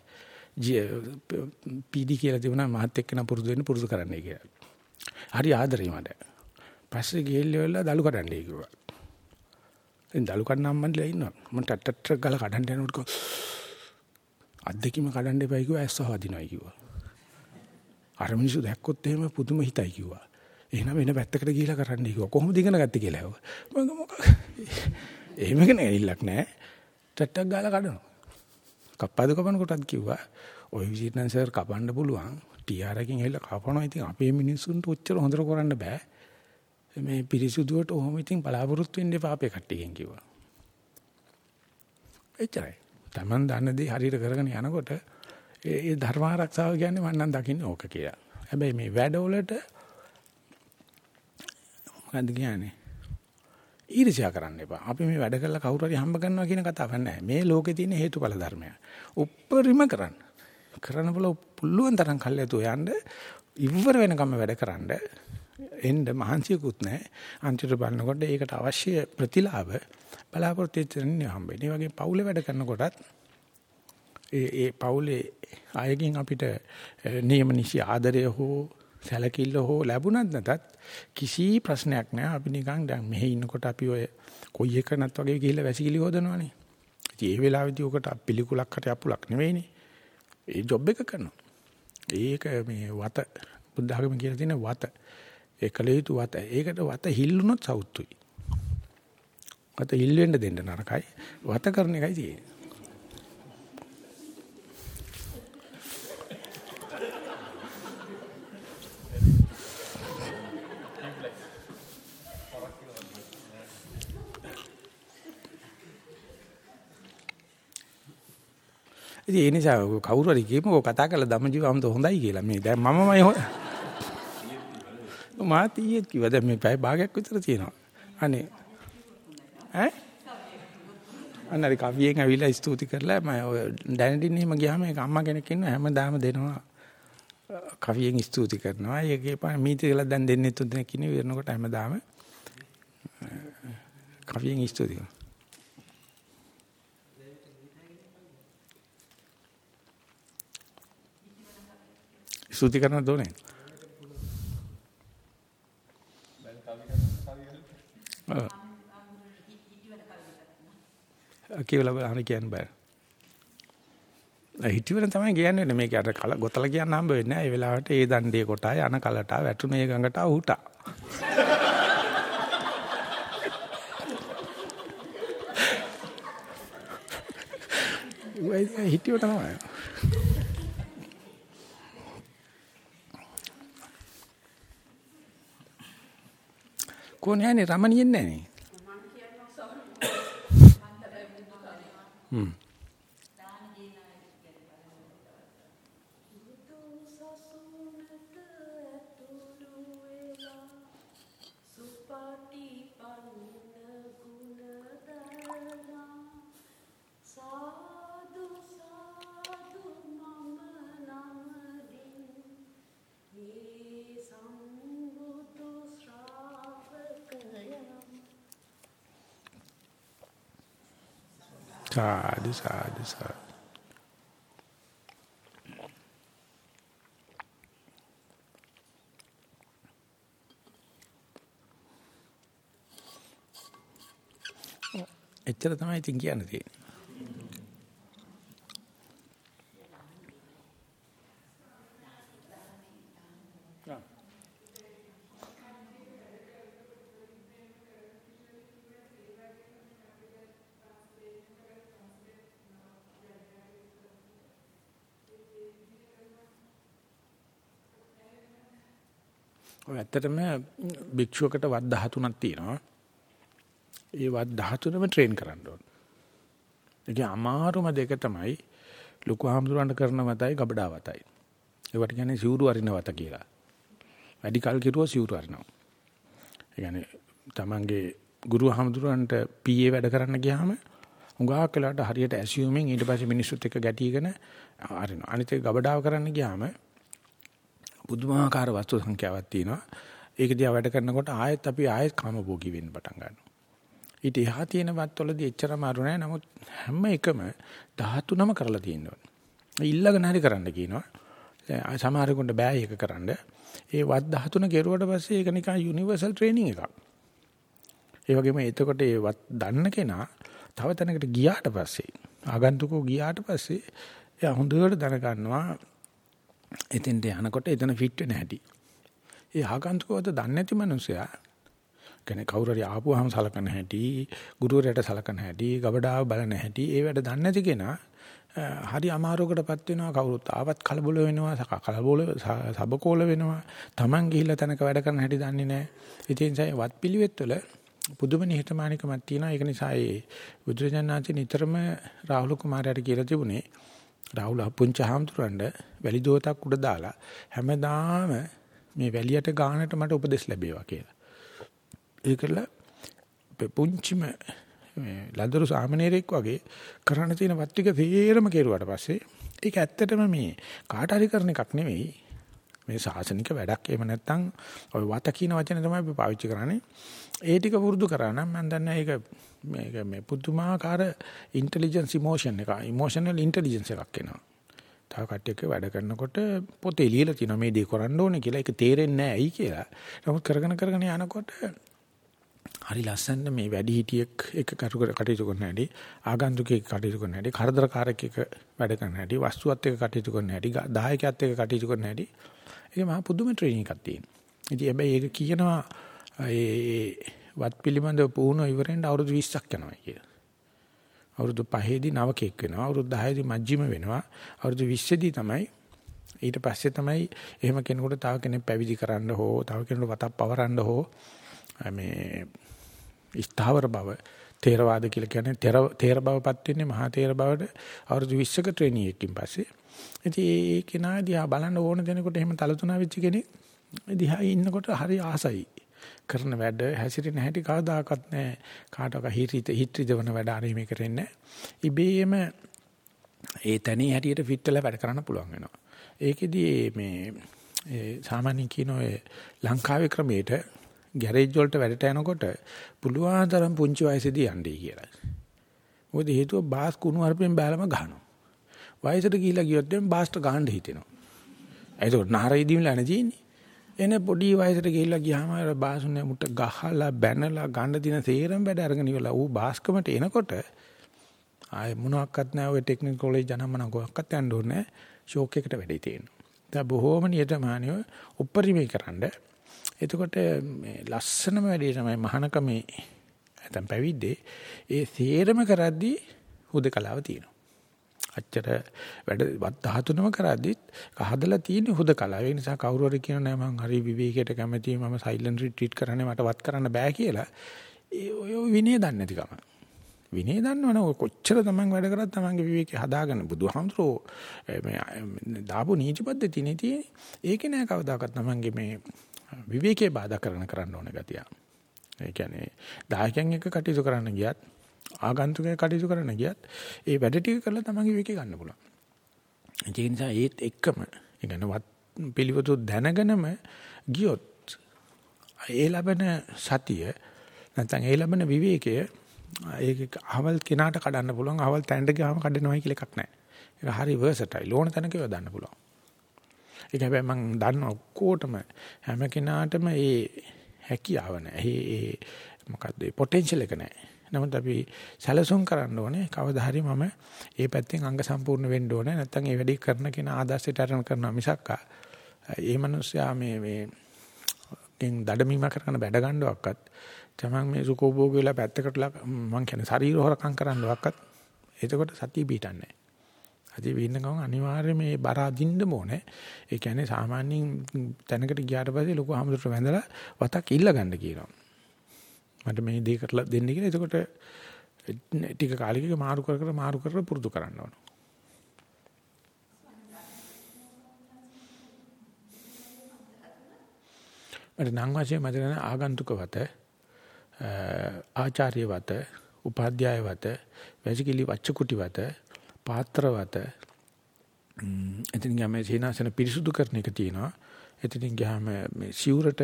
පීඩි කියලා තිබුණා මාත් එක්කන පුරුදු වෙන්න පුරුදු කරන්නයි කියලා. හරි ආදරේ මට. පස්සේ ගිහිල්ලා දලු කඩන්නයි කිව්වා. ඉතින් දලු කඩනම් මන්දලා ඉන්නවා. මම ටට්ටට ගාලා කඩන්න යනකොට අද්දකිම කඩන්න එපයි කිව්වා ඇස්ස හදිනවයි කිව්වා. අර මිනිස්සු දැක්කොත් එහෙම පුදුම හිතයි කිව්වා. එහෙනම් වෙන පැත්තකට ගිහිලා කරන්න කිව්වා. කොහොමද ඉගෙන ගත්තේ කියලා ඇහුවා. මම මොකක් එහෙම කෙනෙක් ඉල්ලක් නැහැ. ටට්ටක් ගාලා කඩනවා. කප්පාදු කපන කොටත් කිව්වා ඔය විදිහට නම් සර් කපන්න පුළුවන්. TR එකකින් ඇවිල්ලා කපනවා. ඉතින් අපේ මිනිස්සුන්ට ඔච්චර හොඳට කරන්න බෑ. මේ පිරිසුදුවට ඔහොම ඉතින් බලාපොරොත්තු වෙන්න එපා අපේ කට්ටියකින් කිව්වා. එච්චරයි. Taman දන්න දේ හරියට කරගෙන යනකොට ඒ ධර්ම ආරක්ෂාව කියන්නේ මම නම් දකින්නේ ඕක කියලා. හැබැයි මේ වැඩවලට මොකද්ද කියන්නේ? ඊර්ෂ්‍යා කරන්න එපා. අපි මේ වැඩ කරලා කවුරු හරි හම්බ කරනවා කියන කතාවක් නැහැ. මේ ලෝකේ තියෙන හේතුඵල ධර්මය. උප්පරිම කරන්න. කරන්න බල පුළුවන් තරම් කල්යතු යන්න ඉවර වෙනකම් වැඩ කරන්න එන්න මහන්සියකුත් නැහැ. අන්තිමට බලනකොට ඒකට අවශ්‍ය ප්‍රතිලාභ බලාපොරොත්තු වෙන්නේ හම්බෙන්නේ. මේ වගේ පවුලේ වැඩ කරනකොටත් ඒ ඒ පවුලේ අයකින් අපිට නියම නිසි ආදරය හෝ සැලකිල්ල හෝ ලැබුණත් නැතත් කිසි ප්‍රශ්නයක් නැහැ. අපි නිකන් දැන් මෙහි ඉන්නකොට අපි ඔය කොයි එකනත් වගේ ගිහිල්ලා වැසිකිලි හොදනවනේ. ඉතින් ඒ වෙලාවේදී උකට පිළිකුලක් හරි අපුලක් නෙවෙයිනේ. ඒ ජොබ් එක කරනවා. ඒක මේ වත බුද්ධ ආගම කියලා තියෙන වත. ඒ කල යුතු වත. ඒකට වත හිල්ලුනොත් සෞතුයි. වත හිල් වෙන්න දෙන්න නරකයි. වත කරන එකයි තියෙන්නේ. ඉතින් ඒ නිසා කවුරු හරි කියමුකෝ කතා කරලා ධම්මජීවම්ත හොඳයි කියලා. මේ දැන් මමමයි හොඳ. මාත් ඊයේත් කිව්වා දැන් මේ පැය භාගයක් විතර තියෙනවා. අනේ. ඈ? අන්නරි කවියෙන් ඇවිල්ලා ස්තුති කරලා මම දැනටින් එහෙම ගියාම ඒක අම්මා කෙනෙක් ඉන්නවා හැමදාම දෙනවා. කවියෙන් ස්තුති කරනවා. ඒකේ පා මීටි කියලා දැන් දෙන්නේ තුන් දෙනෙක් ඉන්නේ විරනකොට හැමදාම කවියෙන් ස්තුතියි. ස්තුති කරන්න ඕනේ. කියලා බලන්න කියන්න බෑ. හිටියවන තමයි කියන්නේ මේක අර කල ගොතල කියන්න හම්බ වෙන්නේ නැහැ. ඒ වෙලාවට ඒ දණ්ඩේ කොටා යන කලට වැටුනේ ගඟට උහුටා. හිටියව තමයි. කොහොනේ යන්නේ රමණියෙන් නැහැ නේ. හ්ම්. සාදු සාදු සාදු එච්චර තමයි ඉතින් කියන්න තියෙන්නේ. ඇත්තටම භික්ෂුවකට වත් 13ක් තියෙනවා. ඒ වත් 13ම ට්‍රේන් කරන්න ඕන. ඒකේ අමාරුම දෙක තමයි ලොකු හාමුදුරන්ට කරන වතයි ගබඩා වතයි. ඒවට කියන්නේ සිවුරු අරින වත කියලා. වැඩි කල් කිරුවා සිවුරු අරිනවා. ඒ කියන්නේ තමන්ගේ ගුරු හාමුදුරන්ට PA වැඩ කරන්න ගියාම උඟාක් වෙලාට හරියට ඇසියුමින් ඊට පස්සේ මිනිස්සුත් එක්ක ගැටිගෙන අරිනවා. අනිත් එක ගබඩාව කරන්න ගියාම පුදුමාකාර වස්තු සංඛ්‍යාවක් තියෙනවා. ඒක දිහා වැඩ කරනකොට ආයෙත් අපි ආයෙත් කාමභෝගී වෙන්න පටන් ගන්නවා. ඊට එහා තියෙන වත්වලදී එච්චරම අරු නැහැ. නමුත් හැම එකම 13ම කරලා තියෙනවා. ඊළඟ හරි කරන්න කියනවා. සමහරෙකුට බෑ ඒක කරන්න. ඒ වත් 13 කෙරුවට පස්සේ ඒක නිකන් යුනිවර්සල් ට්‍රේනින් එකක්. ඒ වගේම එතකොට ඒ වත් දන්න කෙනා තව තැනකට ගියාට පස්සේ ආගන්තුකෝ ගියාට පස්සේ එයා හොඳට දැනගන්නවා එතෙන්ට යනකොට එතන ෆිට වෙන හැටි. ඒ ආගන්තුකවද දන්නේ නැති මනුස්සයා කියන්නේ කවුරු හරි ආපුවාම සලකන හැටි, ගුරුවරයාට සලකන හැටි, ගබඩාව බලන හැටි, ඒ වැඩ දන්නේ නැති කෙනා හරි අමාරුවකටපත් වෙනවා කවුරුත් ආවත් කලබල වෙනවා කලබල සබකෝල වෙනවා. Taman ගිහිල්ලා තැනක වැඩ කරන හැටි දන්නේ නැහැ. ඉතින් ඒ වත් පිළිවෙත් වල පුදුම නිහතමානීකමක් තියෙනවා. ඒක නිසා ඒ බුදුරජාණන්සේ නිතරම රාහුල කුමාරයාට කියලා තිබුණේ රාහුල පුංචි හාමුදුරන්ට වැලි දෝතක් උඩ දාලා හැමදාම මේ වැලියට ගානට මට උපදෙස් ලැබේවා කියලා. ඒකල පුංචිම ලදරු සාමනීරෙක් වගේ කරන්න තියෙන වත් ටික තේරම කෙරුවාට පස්සේ ඒක ඇත්තටම මේ කාට හරි කරන එකක් නෙවෙයි. මේ සාසනික වැඩක් එහෙම නැත්නම් ඔය වත කියන වචනේ තමයි අපි පාවිච්චි කරන්නේ. ඒ ටික වුරුදු කරා නම් මම දන්නේ ඒක මේක මේ පුදුමාකාර ඉන්ටෙලිජන්ස් ඉමෝෂන් එක ඉමෝෂනල් ඉන්ටෙලිජන්ස් එකක් එනවා. තව කට්ටියක වැඩ කරනකොට පොතේ ලියලා තියෙනවා මේ දේ කරන්න ඕනේ කියලා ඒක තේරෙන්නේ නැහැ ඇයි කියලා. නමුත් කරගෙන කරගෙන යනකොට හරි ලස්සන මේ වැඩි හිටියෙක් එක කටයුතු කරන හැටි ආගන්තුකෙක් කටයුතු කරන හැටි කරදරකාරයෙක් එක වැඩ කරන හැටි වස්තුවත් එක්ක කටයුතු කරන හැටි දායකයත් එක්ක කටයුතු කරන හැටි ඒක මහා පුදුම ට්‍රේනින් එකක් තියෙනවා. ඉතින් හැබැයි ඒක කියනවා ඒ වත් පිළිබඳව පුහුණුව ඉවරෙන් අවුරුදු 20ක් යනවා කියලා. අවුරුදු 5ේදී නවකෙක් වෙනවා. අවුරුදු 10ේදී මජ්ජිම වෙනවා. අවුරුදු 20ේදී තමයි ඊට පස්සේ තමයි එහෙම කෙනෙකුට තව කෙනෙක් පැවිදි කරන්න හෝ තව කෙනෙකුට වතක් පවරන්න හෝ මේ ස්ථාවර බව තේරවාද කියලා කියන්නේ තේර බවපත් වෙන්නේ මහා තේර බවට අවුරුදු 20ක ට්‍රේනින් එකකින් පස්සේ. ඉතින් ඒ කෙනා දිහා බලන්න ඕන දෙනකොට එහෙම තලතුණා වෙච්ච කෙනෙක් දිහා ඉන්නකොට හරි ආසයි. කරන වැඩ හැසිරෙන හැටි කවදාකවත් නැහැ. කාටවත් හිරිත හිත්‍රිදවන වැඩ අනේ මේ කරන්නේ ඉබේම ඒ තැනේ හැටියට ෆිට වෙලා වැඩ කරන්න පුළුවන් වෙනවා. ඒකෙදි මේ ඒ සාමාන්‍යයෙන් කියන ඔය ලංකාවේ ක්‍රමයට ගෑරේජ් වලට වැඩට යනකොට පුළුවන් තරම් පුංචි වයසේදී යන්නේ කියලා. මොකද හේතුව බාස් කුණු හරපෙන් බෑලම ගහනවා. වයසට ගිහිලා ගියොත් එම් බාස්ට ගහන්න හිතෙනවා. ඒක නහරෙදිම ලැන තියෙන්නේ. එනේ පොඩි වයසට ගිහිල්ලා ගියාම අර බාසුනේ මුට ගහලා බැනලා ගන්න දින තේරම වැඩ අරගෙන ඉවලා ඌ බාස්කමට එනකොට ආයේ මොනවත් නැහැ ඔය ටෙක්නිකල් කොලෙජ් යනම නම් කොහොක්වත් යන්න ඕනේ ෂෝක් එකට වැඩි තියෙනවා. දැන් බොහෝම නියතමානීව උපරිමේ කරන්න. එතකොට මේ ලස්සනම වැඩේ තමයි මහානකමේ නැත්නම් පැවිද්දේ ඒ තේරම කරද්දී හුදකලාව තියෙනවා. අච්චර වැඩ 13ම කරද්දිත් හදලා තියෙන හුදකලාව. ඒ නිසා කවුරු හරි කියන නෑ මං හරි විවේකයට කැමතියි මම සයිලන්ට් රිට්‍රීට් කරන්නේ මට වත් කරන්න බෑ කියලා. ඒ ඔය විනය දන්නේ නැතිකම. විනය දන්නවනේ ඔය කොච්චර තමන් වැඩ කරත් තමන්ගේ විවේකේ හදාගන්න බුදුහාමුදුරෝ මේ දාපු නීති පද්ධතිනේ තියෙන්නේ. ඒකේ නෑ කවදාකවත් තමන්ගේ මේ විවේකේ බාධා කරන කරන්න ඕන ගතිය. ඒ කියන්නේ දායකයන් එක්ක කටයුතු කරන්න ගියත් ආගන්තුකයෙක් කටයුතු කරන්න ගියත් ඒ වැඩ ටික කරලා තමන්ගේ විවේකේ ගන්න පුළුවන්. ඒ නිසා ඒත් එක්කම ඒ කියන්නේ වත් පිළිවෙතු දැනගෙනම ගියොත් ඒ ලැබෙන සතිය නැත්නම් ඒ ලැබෙන විවේකය ඒක අහවල් කෙනාට කඩන්න පුළුවන් අහවල් තැනට ගියාම කඩනවයි කියලා එකක් නැහැ. ඒක හරි වර්සටයිල් ඕන තැනක යොදන්න පුළුවන්. ඒක හැබැයි මම දන්න ඔක්කොටම හැම කෙනාටම ඒ හැකියාව නැහැ. ඒ මොකද්ද ඒ පොටෙන්ෂල් එක නැහැ. නමුත් අපි සැලසුම් කරන්න ඕනේ කවදා හරි මම ඒ පැත්තෙන් අංග සම්පූර්ණ වෙන්න ඕනේ නැත්නම් ඒ වැඩේ කරන කෙනා ආදර්ශයට අරන් කරනවා මිසක් ඒ මනුස්සයා මේ මේ ගෙන් දඩමීම කරන බැඩ ගන්නවක්වත් තමන් මේ සුකෝභෝග වෙලා පැත්තකට මං කියන්නේ ශරීර හොරකම් කරන්නවක්වත් එතකොට සතිය පිටන්නේ අදී වෙන්න ගමන් අනිවාර්යයෙන් මේ බර අදින්න ඕනේ. ඒ කියන්නේ සාමාන්‍යයෙන් තැනකට ගියාට පස්සේ ලොකු හැමදෙට වැඳලා වතක් ඉල්ල ගන්න කියනවා. මට මේ දේ කරලා දෙන්න කියලා. එතකොට ටික කාලෙක මාරු කර කර මාරු කර පුරුදු කරන්න ඕන. මට නම් වශයෙන් මතක නැහැ ආගන්තුක වත ආචාර්ය වත උපාධ්‍යාය වත වැසිකිලි වච්චකුටි වත පාත්‍ර වත එතනින් ගියාම සීනාසන පිරිසුදු කරන එක තියෙනවා එතනින් ගියාම මේ සිවුරට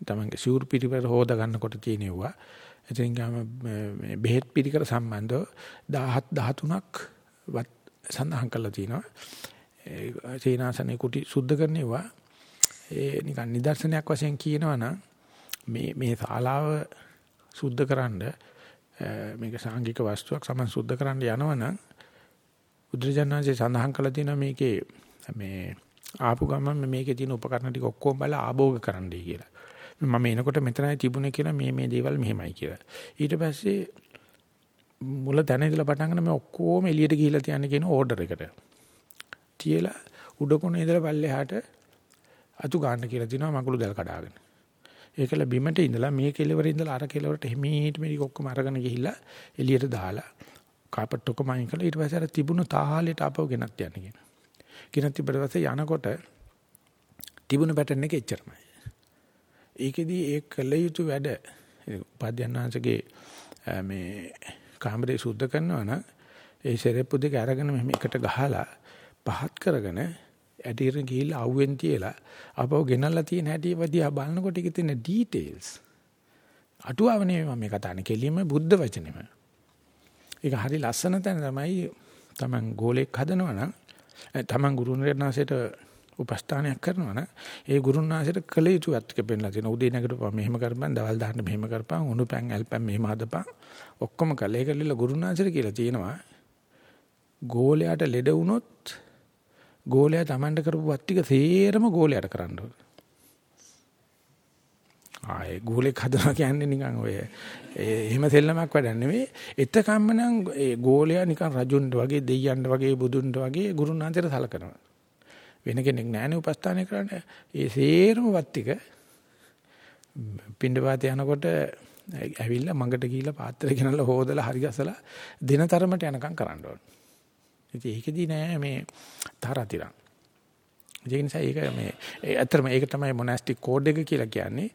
තමන්ගේ සිවුරු පිරිවර හොද ගන්නකොට තියෙනවා. එතෙන් ගාම මේ බෙහෙත් පිළිකර සම්බන්ධව 17 13ක් වත් සඳහන් කරලා තිනවා. ඒ සීනාසනේ කුටි සුද්ධ කරන්නේවා ඒ නිකන් නිදර්ශනයක් වශයෙන් කියනවා නම් මේ මේ ශාලාව සුද්ධ කරන්න මේක සාංගික වස්තුවක් සමන් සුද්ධ කරන්න යනවනම් බුදුරජාණන්සේ සඳහන් කළා තියෙනවා මේකේ මේ ආපු ගමන් මේකේ තියෙන උපකරණ ටික ඔක්කොම බලලා ආභෝග කරන්නයි කියලා. මම එනකොට මෙතනයි තිබුණේ කියලා මේ මේ දේවල් මෙහෙමයි කියලා. ඊට පස්සේ මුල දැන ඉඳලා පටන් ගන්න මේ ඔක්කොම එළියට ගිහිලා තියන්නේ කියන ඕඩර් එකට. තියලා උඩ කොනේ ඉඳලා පල්ලෙහාට අතු ගන්න කියලා තිනවා මකුළු දැල් කඩාගෙන. ඒකල බිමට ඉඳලා මේ කෙලවර ඉඳලා අර කෙලවරට හිමීට මේක ඔක්කොම අරගෙන ගිහිල්ලා එළියට දාලා කාපට් ඔක්කොම අයින් කළා ඊට පස්සේ අර තිබුණු තාහලෙට අපව ගෙනත් යන්න කියන. ගෙනත් තිබ්බට පස්සේ යනකොට තිබුණු පැටර්න් එක එච්චරමයි. ඒකෙදී ඒ කළ යුතු වැඩ උපාධ්‍යයන්ාංශගේ මේ කාමරේ සුද්ධ කරනවා නම් ඒ සෙරෙප්පු දෙක අරගෙන මෙහෙම එකට ගහලා පහත් කරගෙන ඇටිර ගිහිල්ලා අවුෙන් තියලා අපව ගෙනල්ලා තියෙන හැටි වදියා බලනකොට ඒකේ තියෙන ඩීටේල්ස් අටුවාව නෙමෙයි මම මේ කතා කරන්නේ. කෙලින්ම බුද්ධ වචනේම. ඒක හරි ලස්සන තැන තමයි Taman ගෝලයක් හදනවා නම් Taman ගුරුවරයාණන්සේට උපස්ථානයක් කරනවා නම් ඒ ගුරුනාසයට කළ යුතු අත්ක පෙන්නලා තියෙනවා. උදේ නැගිටපුවා මෙහෙම කරපන්, දවල් දාන්න මෙහෙම කරපන්, උණු පැන් ඇල්පන් මෙහෙම හදපන්. ඔක්කොම කළේ කළilla ගුරුනාසයට කියලා තියෙනවා. ගෝලයට ලෙඩ වුණොත් ගෝලයා Tamanට කරපු වත් ටික සේරම ගෝලයට කරන්න ඕනේ. ආයේ ගෝලෙක් හදනවා කියන්නේ නිකන් ඔය එහෙම සෙල්ලමක් වැඩක් නෙවෙයි. එතකම්ම නම් ඒ ගෝලයා නිකන් රජුන්ට වගේ දෙයියන්ට වගේ බුදුන්ට වගේ ගුරුනාන්තයට සලකනවා. වෙන කෙනෙක් නැහැනේ උපස්ථානය කරන්න. ඒ සේරම වත් ටික පින්ඩ පාත යනකොට ඇවිල්ලා මඟට ගිහිල්ලා පාත්‍රය ගෙනල්ලා හොදලා හරි ගසලා දින තරමට යනකම් කරන්න ඕන. ඉතින් ඒකෙදි නෑ මේ තරතිරන්. ඒ නිසා ඒක මේ ඇත්තටම ඒක තමයි මොනාස්ටික් කෝඩ් එක කියලා කියන්නේ.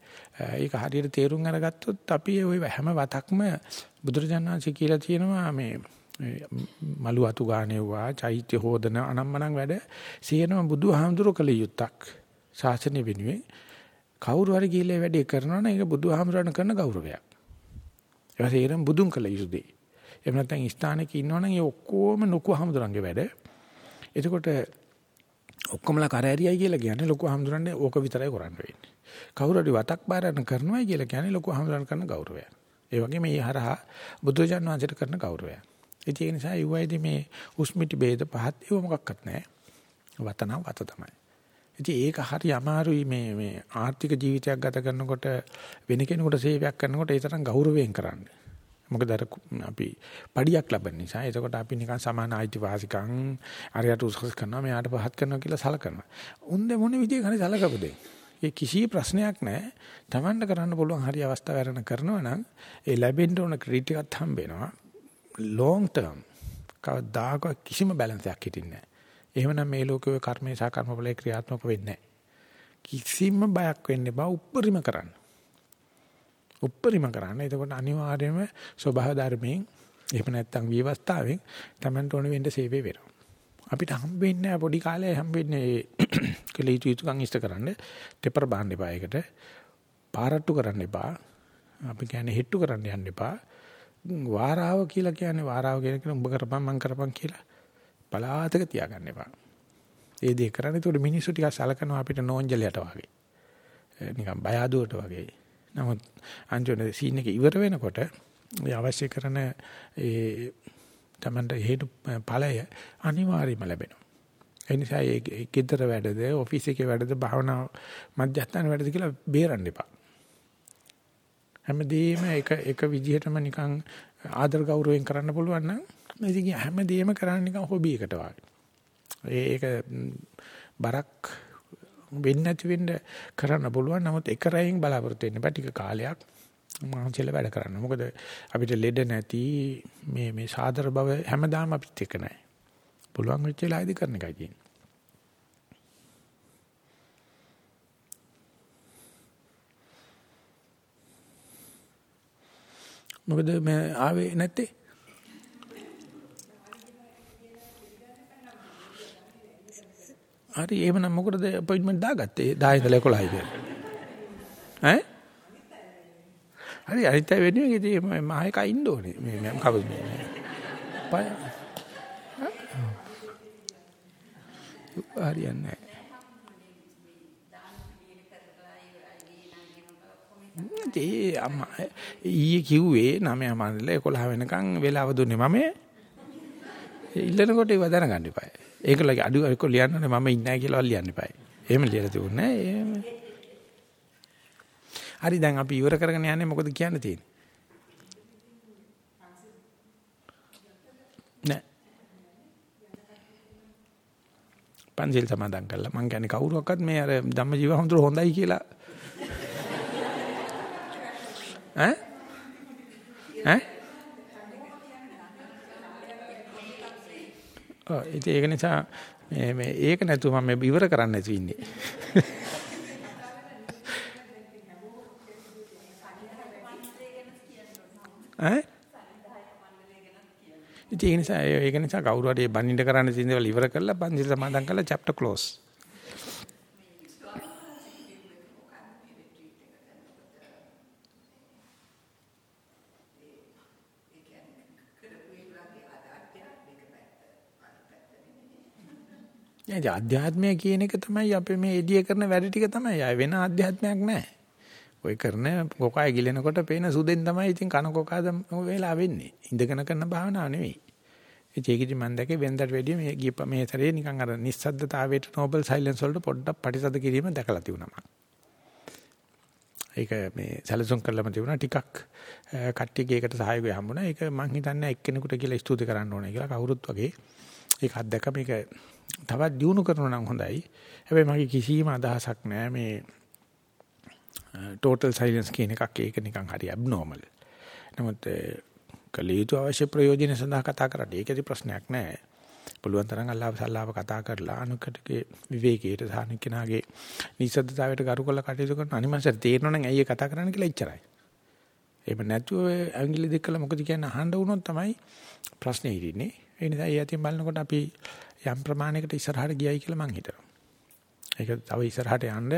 ඒක හරියට තේරුම් අරගත්තොත් අපි ওই හැම වතක්ම බුදුරජාණන් වහන්සේ කියලා තියෙනවා මේ මලු අතු ගානෙව්වා චෛත්‍ය හෝදන අනම්මනම් වැඩ සියනම බුදුහාමුදුරුවෝ කළ යුත්තක් ශාසනය වෙනුවෙන් කවුරු හරි ගිහිල්ලා ඒ වැඩේ කරනවා නම් ඒක බුදුහාමුදුරන් කරන ගෞරවයක්. ඒ වගේම බුදුන් කළ යුතු දෙයක්. එහෙම නැත්නම් ස්ථානයක ඉන්නවනම් ඒ ඔක්කොම ලොකු හාමුදුරන්ගේ වැඩ. එතකොට ඔක්කොමලා කරෑරියයි කියලා කියන්නේ ලොකු හාමුදුරන්ගේ ඕක විතරයි කරන්න වෙන්නේ. කවුරු හරි වතක් බාරන කරනවායි කියලා කියන්නේ ලොකු හාමුදුරන් කරන ගෞරවය. ඒ වගේ මේ හරහා බුදුජාන විශ්වයට කරන ගෞරවය. ඒ නිසා යුවයිදී මේ උස්මිටි ભેද පහත් ඒව මොකක්වත් නැහැ. වතන වත තමයි. ඉතින් ඒක හරි අමාරුයි මේ මේ ආර්ථික ජීවිතයක් ගත කරනකොට වෙන කෙනෙකුට සේවයක් කරනකොට ඒ තරම් ගෞරවයෙන් කරන්නේ. මොකද අර අපි පඩියක් ලබන නිසා එතකොට අපි නිකන් සමාන අයිතිවාසිකම් අරයට උසස් කරනවා මෙයාට පහත් කරනවා කියලා සලකනවා. උන්ද මොන විදිහේ හරි සලකපොදේ. ඒ කිසි ප්‍රශ්නයක් නැහැ. Tamanne කරන්න පුළුවන් හරි අවස්ථාව ගන්න කරනවා නම් ඒ ලැබෙන්න ඕන ක්‍රෙඩිට් එකත් හම්බ වෙනවා. Long term කවදාක කිසිම බැලන්ස් එකක් හිටින්නේ නැහැ. එහෙමනම් මේ ලෝකයේ කර්මේ සහ කර්මඵලයේ ක්‍රියාත්මක වෙන්නේ නැහැ. කිසිම බයක් වෙන්න බා උප්පරිම කරන්න. උප්පරිම කරන්න. එතකොට අනිවාර්යයෙන්ම ස්වභාව ධර්මයෙන් එහෙම නැත්නම් විවස්ථාවෙන් Tamanට ඕන වෙන්න සේවය වෙනවා. අපිට හම්බෙන්නේ පොඩි කාලේ හම්බෙන්නේ කලීතු යුතුයකම් ඉෂ්ට කරන්න. තෙපර බාන්න එපා ඒකට. පාරට්ටු කරන්න එපා. අපි කියන්නේ හෙට්ටු කරන්න යන්න එපා. වාරාව කියලා කියන්නේ වාරාව කියන එක උඹ කරපන් මං කරපන් කියලා පලාතක තියාගන්න එපා. ඒ දේ කරන්නේ ඒකට මිනිස්සු ටිකක් සලකනවා අපිට නෝන්ජලයට වගේ. නිකන් බය අදුවට වගේ. නමුත් අන්තිමට සීන් එක ඉවර වෙනකොට ඒ අවශ්‍ය කරන ඒ තමන්ට හේතු ඵලය අනිවාර්යයෙන්ම ලැබෙනවා. ඒ නිසා ඒ ගෙදර වැඩද ඔෆිස් එකේ වැඩද භාවනා මධ්‍යස්ථාන වැඩද කියලා බේරන්න එපා. හැමදේම එක එක විදිහටම නිකන් ආදර ගෞරවයෙන් කරන්න පුළුවන් නම් ඉතින් හැමදේම කරන්න නිකන් හොබි එකට වගේ. ඒක බරක් වෙන්නේ නැති වෙන්න කරන්න පුළුවන්. නමුත් එක රැයෙන් බලාපොරොත්තු වෙන්න බෑ ටික කාලයක් මාංශල වැඩ කරන්න. මොකද අපිට ලෙඩ නැති මේ මේ සාදර බව හැමදාම අපිත් එක නැහැ. පුළුවන් වෙච්ච වෙලාවේදී කරන එකයි තියෙන්නේ. මොකද මේ ආවේ නැත්තේ? හරි එහෙමනම් මොකටද අපොයින්ට්මන්ට් දාගත්තේ 10 ඉඳලා 11යි කියලා. ඈ? හරි අනිත් අය වෙනුවෙන් ඉතින් මම එකයි ඉන්න ඕනේ. මේ මම කවුද මේ? පය. හරියන්නේ නැහැ. ඒ අම්මා ඊයේ කිව්වේ 9 මණ්ඩල 11 වෙනකන් වෙලාව දුන්නේ මම ඉල්ලනකොට ඒව දැනගන්න එපා. ඒකලගේ අඩු එක ලියන්න මම ඉන්නේ කියලා ලියන්න එපායි. එහෙම ලියලා තිබුණේ එහෙම. හරි දැන් අපි ඉවර කරගෙන යන්නේ මොකද කියන්න තියෙන්නේ? නෑ. පන්සිල් සමාදන් කළා. මං කියන්නේ කවුරුවක්වත් මේ අර ධම්මජීව හඳුර හොඳයි කියලා ඈ ඈ ඔව් ඉතින් ඒක නිසා මේ මේ ඒක නැතුව මම ඉවර කරන්න නැති ඉන්නේ. ඈ? ඉතින් ඒ නිසා ඒක නිසා කවුරු හරි බණින්න කරන්න තියෙන දේවල් ඉවර කරලා පන්සිල් සමාදන් කරලා chapter close. නේද අධ්‍යාත්මය කියන එක තමයි අපි මේ එදිය කරන වැඩ ටික තමයි. ආය වෙන අධ්‍යාත්මයක් නැහැ. ඔය කරන කොකය ගිලෙනකොට පේන සුදෙන් තමයි ඉතින් කන කොකාද වෙලා වෙන්නේ. ඉඳගෙන කරන භාවනාව නෙවෙයි. ඒකෙදි මම දැකේ වෙනදට වැඩිය මේ ගිය මේ සැරේ නිකන් අර නිස්සද්දතාවයට නෝබල් සයිලන්ස් වලට පොඩ්ඩක් පරිසද කිරීම දැකලා තිබුණා ඒක මේ සැලසුම් කරලම තිබුණා ටිකක් කට්ටියගේ එකට සහයෝගය හම්බුණා. ඒක මං හිතන්නේ එක්කෙනෙකුට කියලා ස්තුති කරන්න ඕනේ කියලා කවුරුත් වගේ. ඒක අත්දැක මේක තවත් දියුණු කරනවා නම් හොඳයි. හැබැයි මගේ කිසිම අදහසක් නැහැ මේ total silence කියන එකක් ඒක නිකන් හරි abnormal. නමුත් කලීතු අවශ්‍ය ප්‍රයෝජන සඳහා කතා කරලා ඒකේ ප්‍රශ්නයක් නැහැ. පුළුවන් තරම් අල්ලාහ් සල්ලාව කතා කරලා අනුකටගේ විවේකයට සානිකනාගේ නිසද්දතාවයට කරු කළ කටයුතු කරන අනිමසර තේරෙනවා නම් ඇයි කතා කරන්න කියලා ඉච්චරයි. එහෙම නැතුව ඇඟිලි දෙක කළා මොකද කියන්නේ අහන්න වුණොත් තමයි ප්‍රශ්නේ හිටින්නේ. ඒ නිසා ඒ අතින් බලනකොට අපි යම් ප්‍රමාණයකට ඉස්සරහට ගියයි කියලා මං හිතනවා. ඒක තව ඉස්සරහට යන්න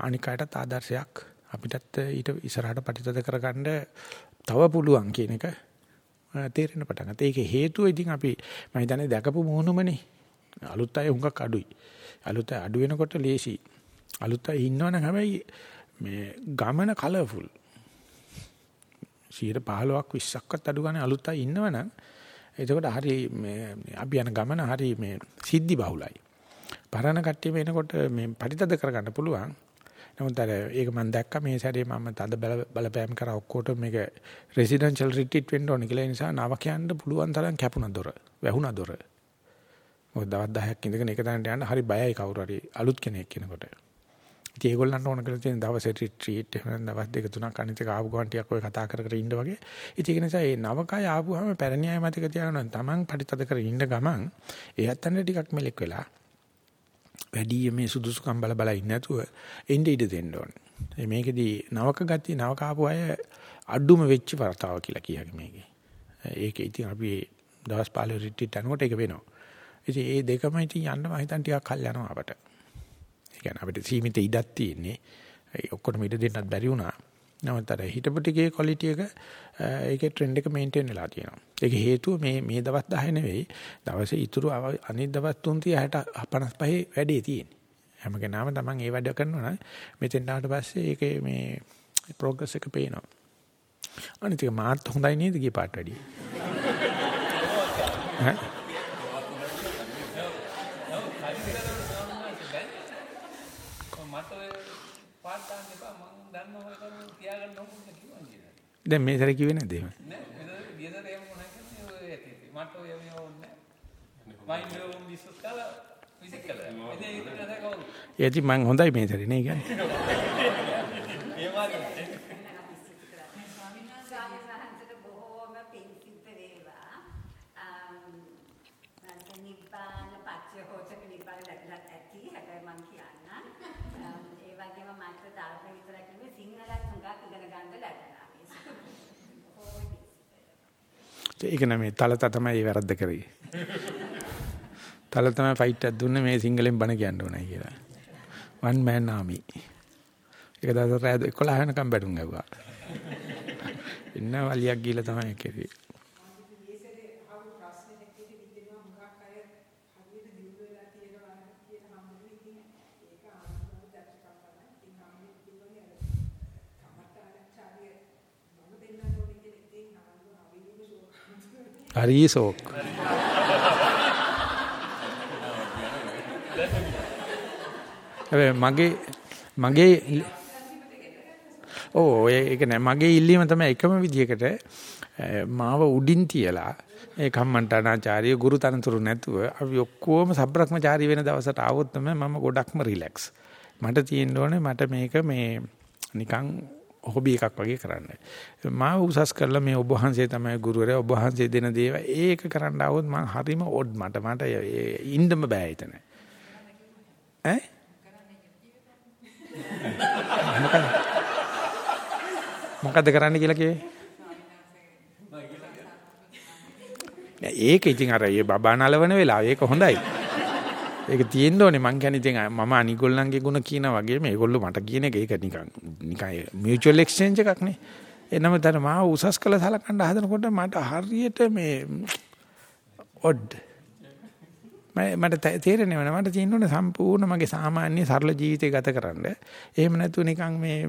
අනික් අයටත් ආදර්ශයක් අපිටත් ඊට ඉස්සරහට ප්‍රතිතද කරගන්න තව පුළුවන් කියන එක තේරෙන්න පටන් ගත්තා. ඒකේ හේතුව ඉතින් අපි මම හිතන්නේ දැකපු මොහොනුමනේ. අලුත් අය හුඟක් අඩුයි. අලුත් අය අඩු වෙනකොට ලේසි. අලුත් අය ඉන්නවනම් හැබැයි මේ ගමන කලර්ෆුල්. 15ක් 20ක්වත් අඩු ගන්න අලුත් අය ඉන්නවනම් එතකොට හරි මේ අපි යන ගමන හරි මේ සිද්ධි බහුලයි. පරණ කට්ටිය වෙනකොට මේ පරිතද කරගන්න පුළුවන්. නමුත් අර ඒක මම දැක්කා මේ සැරේ මම තද බලපෑම් කරා ඔක්කොට මේක රෙසිඩෙන්ෂල් රිට්‍රීට් වෙන්න ඕන කියලා නිසා නවකයන්ට පුළුවන් තරම් කැපුණා දොර. වැහුණා දොර. මොකද දවස් 10ක් ඉඳගෙන එක තැනට යන්න හරි බයයි කවුරු හරි අලුත් කෙනෙක් කෙනකොට. ඉතින් ඒගොල්ලන්ට ඕන කරලා තියෙන දවසේ රිට්‍රීට් එහෙම දවස් දෙක තුනක් අනිත් එක ආපු ගමන් ටිකක් ඔය කතා කර කර ඉන්න වගේ. ඉතින් ඒක නිසා මේ නවකය ආපුවාම පැරණි අය මතක තියාගන්න තමන් පරිතද කර ඉන්න ගමන් එයත් අන්න ටිකක් මෙලෙක් වෙලා වැඩි මේ සුදුසුකම් බල බල ඉන්නේ නැතුව එnde ඉඩ දෙන්න ඕනේ. මේකෙදි නවක ගතිය නවක ආපු අය අඩුම වෙච්ච වර්තාව කියලා කියන්නේ මේකේ. ඒක ඉතින් අපි දවස් 15 රිට්‍රීට් යනකොට ඒක වෙනවා. ඉතින් මේ දෙකම ඉතින් යන්න මම හිතන් ටිකක් කල් යනවා අපට. කියන්නේ අපිට සීමිත ඉඩක් තියෙන්නේ. ඔක්කොටම ඉඩ දෙන්නත් බැරි වුණා. නමුත් අර හිටපු ටිකේ ක්වොලිටි එක ඒකේ ට්‍රෙන්ඩ් එක මේන්ටේන් වෙලා තියෙනවා. ඒක හේතුව මේ මේ දවස් 10 නෙවෙයි. දවසේ ඉතුරු අනිත් දවස් 360 55 වැඩේ තියෙන්නේ. හැම කෙනාම Taman ඒ වැඩ කරනවා නම් මෙතෙන් ආවට පස්සේ ඒකේ මේ ප්‍රෝග්‍රස් එක පේනවා. අනිත් එක මාත් හොඳයි නේද ගිය පාට වැඩි. දැන් මේ සැරේ කිව්වේ නැද්ද එහෙම? නෑ? ඒටි මං හොඳයි මේ සැරේ නේ කියන්නේ. ඒ වගේ. ඒක නෙමෙයි තලත තමයි වැරද්ද කරේ. තල තමයි ෆයිට් එකක් දුන්නේ මේ සිංගලෙන් බණ කියන්න ඕනයි කියලා. one man army. ඒක දවස් රාත් 11 වෙනකම් බැටුම් ගැව්වා. ඉන්න වලියක් ගිහලා තමයි කෙරේ. හරි ෂෝක්. මගේ මගේ ඕ ඒක නෑ මගේ ඉල්ලීම තමයි එකම විදියකට මාව උඩින් තියලා ඒ කම්මන්ටානාචාර්ය ගුරු තනතුරු නැතුව අපි ඔක්කොම සබ්‍රක්‍මචාරී වෙන දවසට ආවොත් තමයි මම ගොඩක්ම රිලැක්ස්. මට තියෙන්න ඕනේ මට මේක මේ නිකන් හොබි එකක් වගේ කරන්න. මාව උසස් කරලා මේ ඔබ වහන්සේ තමයි ගුරුවරයා ඔබ වහන්සේ දෙන දේව ඒක කරන්න આવොත් මං හරිම ඔඩ් මට මට ඉන්නම බෑ එතන. ඈ? මොකද? මොකද කරන්න කියලා කිව්වේ? ඒක ඉතින් අර ඒ බබා නලවන වෙලාව ඒක හොඳයි. ඒක තියෙන්න ඕනේ. මං කියන්නේ ඉතින් මම අනිගොල්ලන්ගේ ಗುಣ කියන වගේ මේගොල්ලෝ මට කියන එක. ඒක නිකන් නිකන් මියුචුවල් එක්ස්චේන්ජ් එකක් නේ. එනම තර මා උසස් කළ සලකන්න හදනකොට මට හරියට මේ ඔඩ් මට තේරෙන්නේ නැහැ. මට තියෙන්න ඕනේ සම්පූර්ණ මගේ සාමාන්‍ය සරල ජීවිතය ගත කරන්න. එහෙම නැතුව නිකන් මේ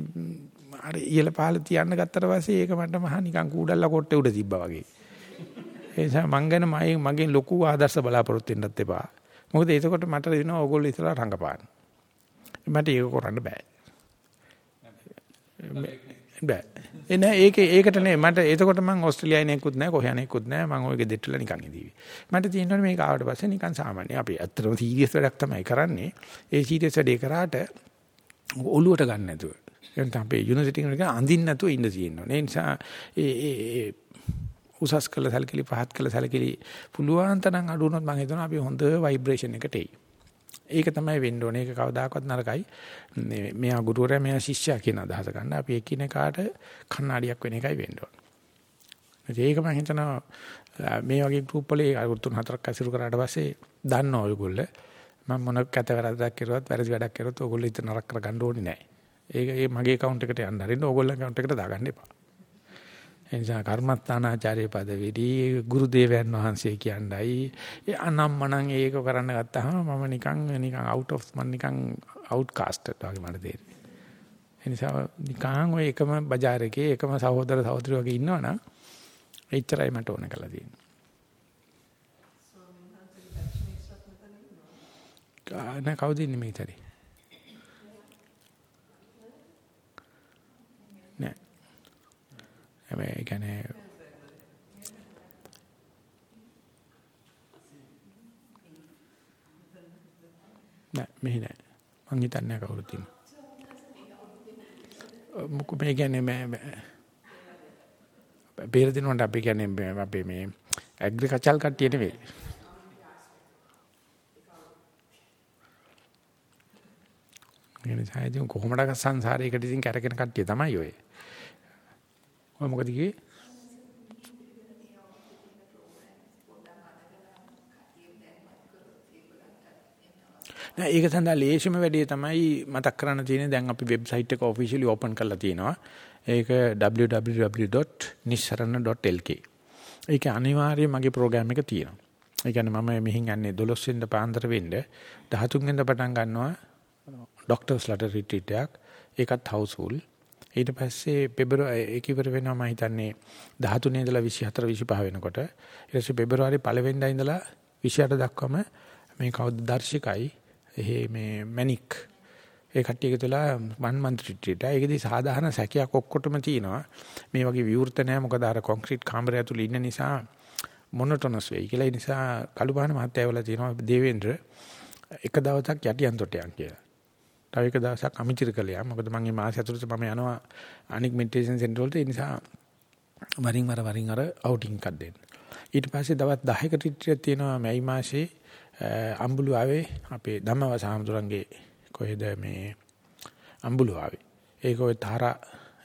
අර ඉහළ පහළ තියන්න ගත්තට පස්සේ ඒක මට මහා නිකන් කූඩල්ලා කොට්ටේ උඩ තිබ්බා වගේ. ඒ නිසා මං ගැන මගේ ලොකු ආදර්ශ බලාපොරොත්තු වෙන්නත් එපා. මොකද එතකොට මට දෙනවා ඕගොල්ලෝ ඉතලා රංගපාන. මට ඒක කරන්න බෑ. බෑ. එනේ ඒක ඒකට නේ මට එතකොට මම ඕස්ට්‍රේලියානේකුත් නැහැ කොහේනේකුත් නැහැ මම ඔය ගෙදෙට්ටලා නිකන් ඉදීවි. මට තියෙනවා මේක ආවට පස්සේ නිකන් සාමාන්‍ය අපි ඇත්තටම සීරියස් වැඩක් තමයි කරන්නේ. ඒ සීරියස් වැඩේ කරාට ඔලුවට ගන්න නැතුව. එතන අපේ යුනිවර්සිටි එකේ අඳින්න නැතුව ඉන්න තියෙනවා. ඒ නිසා ඒ උසස් කළ සැලකිලි පහත් කළ සැලකිලි පුළුවන් තරම් අඩු වුණොත් මම හිතනවා අපි හොඳ ভাইබ්‍රේෂන් එකට එයි. ඒක තමයි වෙන්න ඕනේ. ඒක කවදාකවත් නරකයි. මෙයා ගුරුවරයා මෙයා ශිෂ්‍යයා කියන අදහස ගන්න. අපි එකිනෙකාට කණ්ණාඩියක් වෙන එකයි වෙන්න ඕනේ. ඒක මම හිතනවා මේ වගේ ගෲප් වල අරුත් තුන හතරක් ඇසුරු කරාට පස්සේ දන්නවා ඔයගොල්ලෝ මම මොන කැත වැරද්දක් කරුවත් වැරදි වැඩක් කරුවත් ඕගොල්ලෝ ඉත නරක කරගන්න ඕනේ නැහැ. ඒක ඒ මගේ account එකට යන්න හරින්න ඕගොල්ලෝ account එකට දාගන්න එපා. එනිසා කර්මස්ථානාචාර්ය පදවිදී ගුරු දේවයන් වහන්සේ කියන්නයි ඒ අනම්මනම් ඒක කරන්න ගත්තාම මම නිකන් නිකන් out of මම නිකන් outcasted වගේ මට තේරෙන්නේ. එනිසා නිකන් ඔය එකම බજાર එකේ එකම සහෝදර සහෝදරියෝ වගේ ඉන්නවනම් එච්චරයි මට ඕන කරලා තියෙන්නේ. නෑ කවුද ඉන්නේ මේ ඉතරේ? හැබැයි කියන්නේ නෑ මෙහි නෑ. මං හිතන්නේ කවුරුත් ඉන්නේ. මොකද මේ කියන්නේ මේ බේර දිනුවට අපි කියන්නේ අපි මේ ඇග්‍රිකල්චරල් කට්ටිය නෙවෙයි. ඒ නිසා ඉතින් කොහොමද සංසාරයකට ඉතින් කැරකෙන කට්ටිය තමයි ඔය. ඔය මොකද කිව්වේ? නෑ ඒක සඳහා ලේසිම වැඩේ තමයි මතක් කරන්න තියෙන්නේ දැන් අපි වෙබ්සයිට් එක ඔෆිෂියලි ඕපන් කරලා තියෙනවා. ඒක www.nisarana.lk. ඒක අනිවාර්යයෙන් මගේ ප්‍රෝග්‍රෑම් එක තියෙනවා. ඒ කියන්නේ මම මෙහින් යන්නේ 12 වෙනිදා පාන්දර වෙන්න 13 වෙනිදා පටන් ගන්නවා ડોක්ටර්ස්ලාට රිට්‍රීට් එකක්. ඒකත් හවුස්ෆුල්. ඊට පස්සේ පෙබරවාරි ඒක ඉවර වෙනවා මම හිතන්නේ 13 ඉඳලා 24 25 වෙනකොට. ඊට පස්සේ පෙබරවාරි පළවෙනිදා ඉඳලා 28 දක්වාම මේ කවුද දර්ශිකයි එහේ මේ මැනික් ඒ කට්ටිය එකතුලා වන් මන්ත් රිට්‍රීට් එක. ඒකදී සාධාරණ සැකයක් ඔක්කොටම තියෙනවා. මේ වගේ විවෘත නැහැ මොකද අර කොන්ක්‍රීට් කාමරය ඇතුළේ ඉන්න නිසා මොනොටොනස් වෙයි කියලා. ඒ නිසා කළුපාන මහත්තයා වල තියෙනවා දේවේන්ද්‍ර එක දවසක් යටියන් තොටයන් කියලා. තව එක දවසක් අමිතිර කළා. මොකද මම මේ මාසය ඇතුළත මම යනවා අනික් මෙඩිටේෂන් සෙන්ටර් වලට. ඒ නිසා වරින් වර වරින් අර අවුටින් එකක් දෙන්න. ඊට පස්සේ දවස් 10ක රිට්‍රීට් තියෙනවා මැයි මාසේ අම්බුලුවාවේ අපේ ධම්මවස හාමුදුරන්ගේ කොහෙද මේ අම්බුලුවාවේ. ඒක ඔය තාරා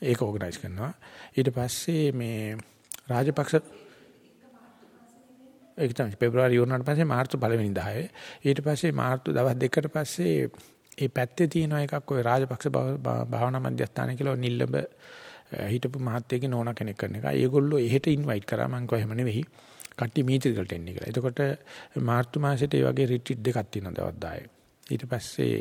ඒක ඕගනයිස් කරනවා. ඊට පස්සේ මේ රාජපක්ෂ ඒක තමයි පෙබරවාරි වුණාට පස්සේ මාර්තු පළවෙනි 10 ඊට පස්සේ මාර්තු දවස් දෙකකට පස්සේ ඒ පැත්තේ තියෙන එකක් ඔය රාජපක්ෂ භාවනා මධ්‍යස්ථාන කියලා නිල්ලඹ හිටපු මහත්තයගේ නෝනා කෙනෙක් කරන එක. ඒගොල්ලෝ එහෙට ඉන්වයිට් කරා මං කිව්වා එහෙම නෙවෙයි. කට්ටිය මීත්‍රිකල්ට එන්නේ කියලා. එතකොට මාර්තු මාසෙට ඒ වගේ රිට්‍රීට් දෙකක් තියෙනවා දවස් 10. ඊට පස්සේ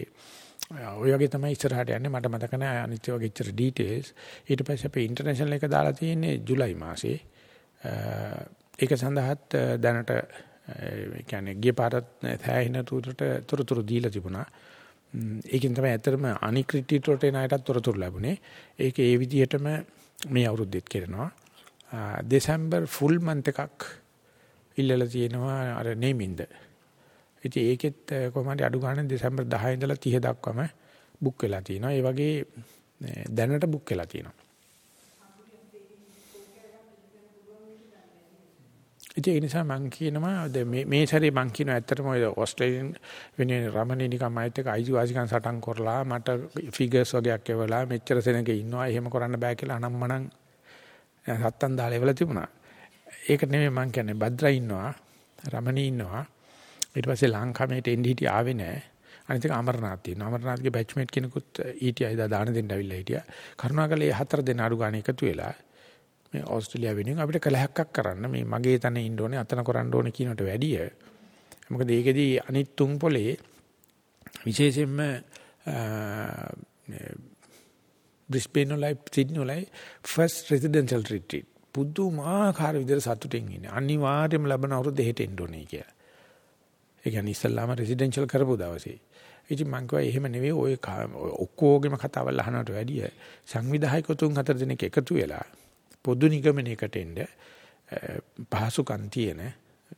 ඔය වගේ තමයි ඉස්සරහට යන්නේ මට මතක නැහැ අනිත් වගේ ඉච්චර ඩීටේල්ස්. ඊට පස්සේ අපි ඉන්ටර්නැෂනල් එක දාලා තියෙන්නේ ජූලයි මාසේ. ඒක සඳහාත් දැනට ඒ කියන්නේ ගිය පාරත් සෑහෙන තුරට තොරතුරු දීලා තිබුණා. ඒකෙන් තමයි ඇත්තටම අනික් රිට්‍රීට් වලට එන අයටත් තොරතුරු ලැබුණේ. ඒක ඒ විදිහටම මේ අවුරුද්දෙත් කරනවා. දෙසැම්බර් ෆුල් මන්ත් එකක් ඉල්ලලා තියෙනවා අර නේමින්ද. ඉතින් ඒකෙත් කොහොමද අඩු ගන්න දෙසැම්බර් 10 ඉඳලා 30 දක්වාම බුක් වෙලා තියෙනවා. ඒ වගේ දැනට බුක් වෙලා තියෙනවා. ඒ නිසා මම කියනවා මේ මේ සැරේ මම කියනවා ඇත්තටම ඔය ඕස්ට්‍රේලියානු වෙනුවෙන් රමණී නිකන් මයිත් එක අයිතිවාසිකම් සටන් කරලා මට ෆිගර්ස් වගේක් එවලා මෙච්චර සෙනග ඉන්නවා එහෙම කරන්න බෑ කියලා අනම්මනම් සත්තන් දාලා එවලා තිබුණා. ඒක නෙමෙයි මම කියන්නේ භද්‍රා ඉන්නවා රමණී ඉන්නවා ඊට පස්සේ ලංකාවට එන්න හිටිය ආවේ නෑ. අනිත් එක අමරනාත් තියෙනවා. අමරනාත්ගේ බැච්මේට් කෙනෙකුත් ඊටියා ඉදා දාන දෙන්න ඇවිල්ලා හිටියා. කරුණාකරලා හතර දෙනා අඩු ගන්න එකතු වෙලා මේ ඕස්ට්‍රේලියාව වෙනුවෙන් අපිට කලහක්ක් කරන්න. මේ මගේ තන ඉන්න ඕනේ අතන කරන්න ඕනේ කියනට වැඩිය. මොකද ඒකෙදී අනිත් තුන් පොලේ විශේෂයෙන්ම බ්‍රිස්බේන් වලයි සිඩ්නි වලයි ෆස්ට් රෙසිඩෙන්ෂල් රිට්‍රීට් පුදුමාකාර විදිහට සතුටින් ඉන්නේ. අනිවාර්යයෙන්ම ලබන අවුරුද්ද හෙට එන්න ඕනේ කියලා. ඒ කියන්නේ ඉස්සල්ලාම රෙසිඩෙන්ෂල් කරපු දවසේ. ඉතින් මං කිව්වා එහෙම නෙවෙයි ඔය ඔක්කොගෙම කතාවල් අහනට වැඩිය සංවිධායකතුන් හතර දෙනෙක් එකතු වෙලා පොදු නිගමනයකට එන්න පහසුකම් තියෙන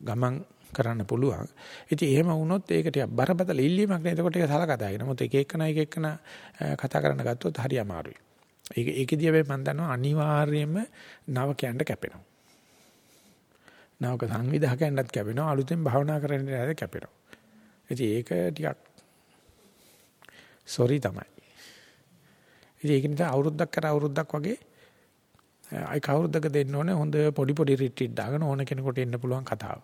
ගමන් කරන්න පුළුවන්. ඉතින් එහෙම වුණොත් ඒක ටිකක් බරපතල ඉල්ලීමක් නේ. එතකොට ඒක සලකතා වෙන. මොකද එක එකන එක එකන කතා කරන්න ගත්තොත් හරි අමාරුයි. ඒක ඒකෙදී අපි මම දන්නවා අනිවාර්යයෙන්ම නවකයන්ට කැපෙනවා. නවක සංවිධායකයන්ටත් කැපෙනවා. අලුතෙන් භාවනා කරන්න ඉඳලා කැපෙනවා. ඉතින් ඒක ටිකක් සෝරි තමයි. ඉතින් ඒක නිසා අවුරුද්දක් කර අවුරුද්දක් වගේ අයි කවුරුදක දෙන්න ඕනේ හොඳ පොඩි පොඩි රිට්‍රීට් දාගෙන ඕන කෙනෙකුට එන්න පුළුවන් කතාව.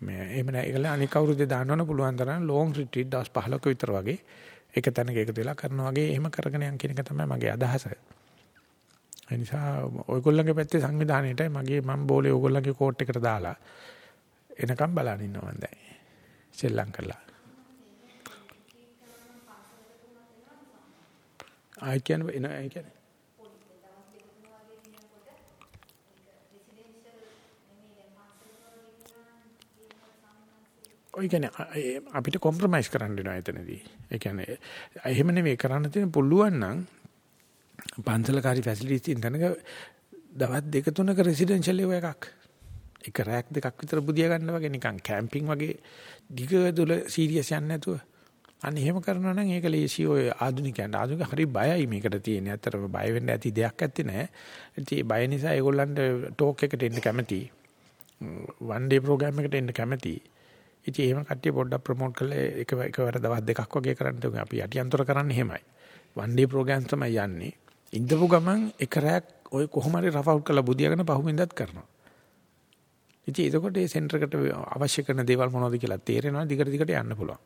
මේ එහෙම නැහැ ඒකල අනික අවුරුද්දේ දාන්න ඕන පුළුවන් තරම් ලොන් රිට්‍රීට් දවස් 15ක විතර වගේ එක තැනක එකතු වෙලා කරනවා වගේ එහෙම කරගෙන යන කියන එක තමයි මගේ අදහස. ඒ නිසා ඔයගොල්ලන්ගේ පැත්තේ සංවිධානයේටයි මගේ මම බෝලේ ඔයගොල්ලන්ගේ කෝට් එකට දාලා එනකම් බලන් ඉන්නවා මම දැන්. සෙල්ලම් කරලා. ආයි කියන්නේ එන ආයි කියන්නේ ඔය කියන්නේ අපිට කොම්ප්‍රොමයිස් කරන්න වෙනවා එතනදී. ඒ කියන්නේ එහෙම නෙවෙයි කරන්න තියෙන පුළුවන් නම් පන්සලකාරී ෆැසිලිටිස් තියෙන තැනක දවස් දෙක තුනක රෙසිඩෙන්ෂල් එකක්. එක රෑක් දෙකක් විතර බුදියා ගන්න වගේ නිකන් කැම්පින් වගේ දිග දුල සීරියස් යන්නේ නැතුව. අන්න එහෙම කරනවා නම් ඒක ලේසි ඔය ආධුනිකයන්ට ආධුනික හරි බයයි මේකට තියෙන්නේ. ඇත්තටම බය වෙන්න ඇති දෙයක් ඇත්තේ නැහැ. ඉතින් ඒ බය නිසා ඒගොල්ලන්ට ටෝක් එකට එන්න කැමතියි. වන් ඩේ ප්‍රෝග්‍රෑම් එකට එන්න කැමතියි. ඉතින් එහෙම කට්ටිය පොඩ්ඩක් ප්‍රොමෝට් කරලා එක එකවර දවස් දෙකක් වගේ කරන්න තුන් අපි යටිඅන්තර කරන්නේ එහෙමයි. වන් ඩේ ප්‍රෝග්‍රෑම් තමයි යන්නේ. ඉඳපු ගමන් එක රැයක් ඔය කොහොම හරි රෆ් අවුට් කරලා බුදියාගෙන පහුවෙන්දත් කරනවා. ඉතින් එතකොට ඒ සෙන්ටර් එකට අවශ්‍ය කරන දේවල් මොනවද කියලා තේරෙනවා දිගට දිගට යන්න පුළුවන්.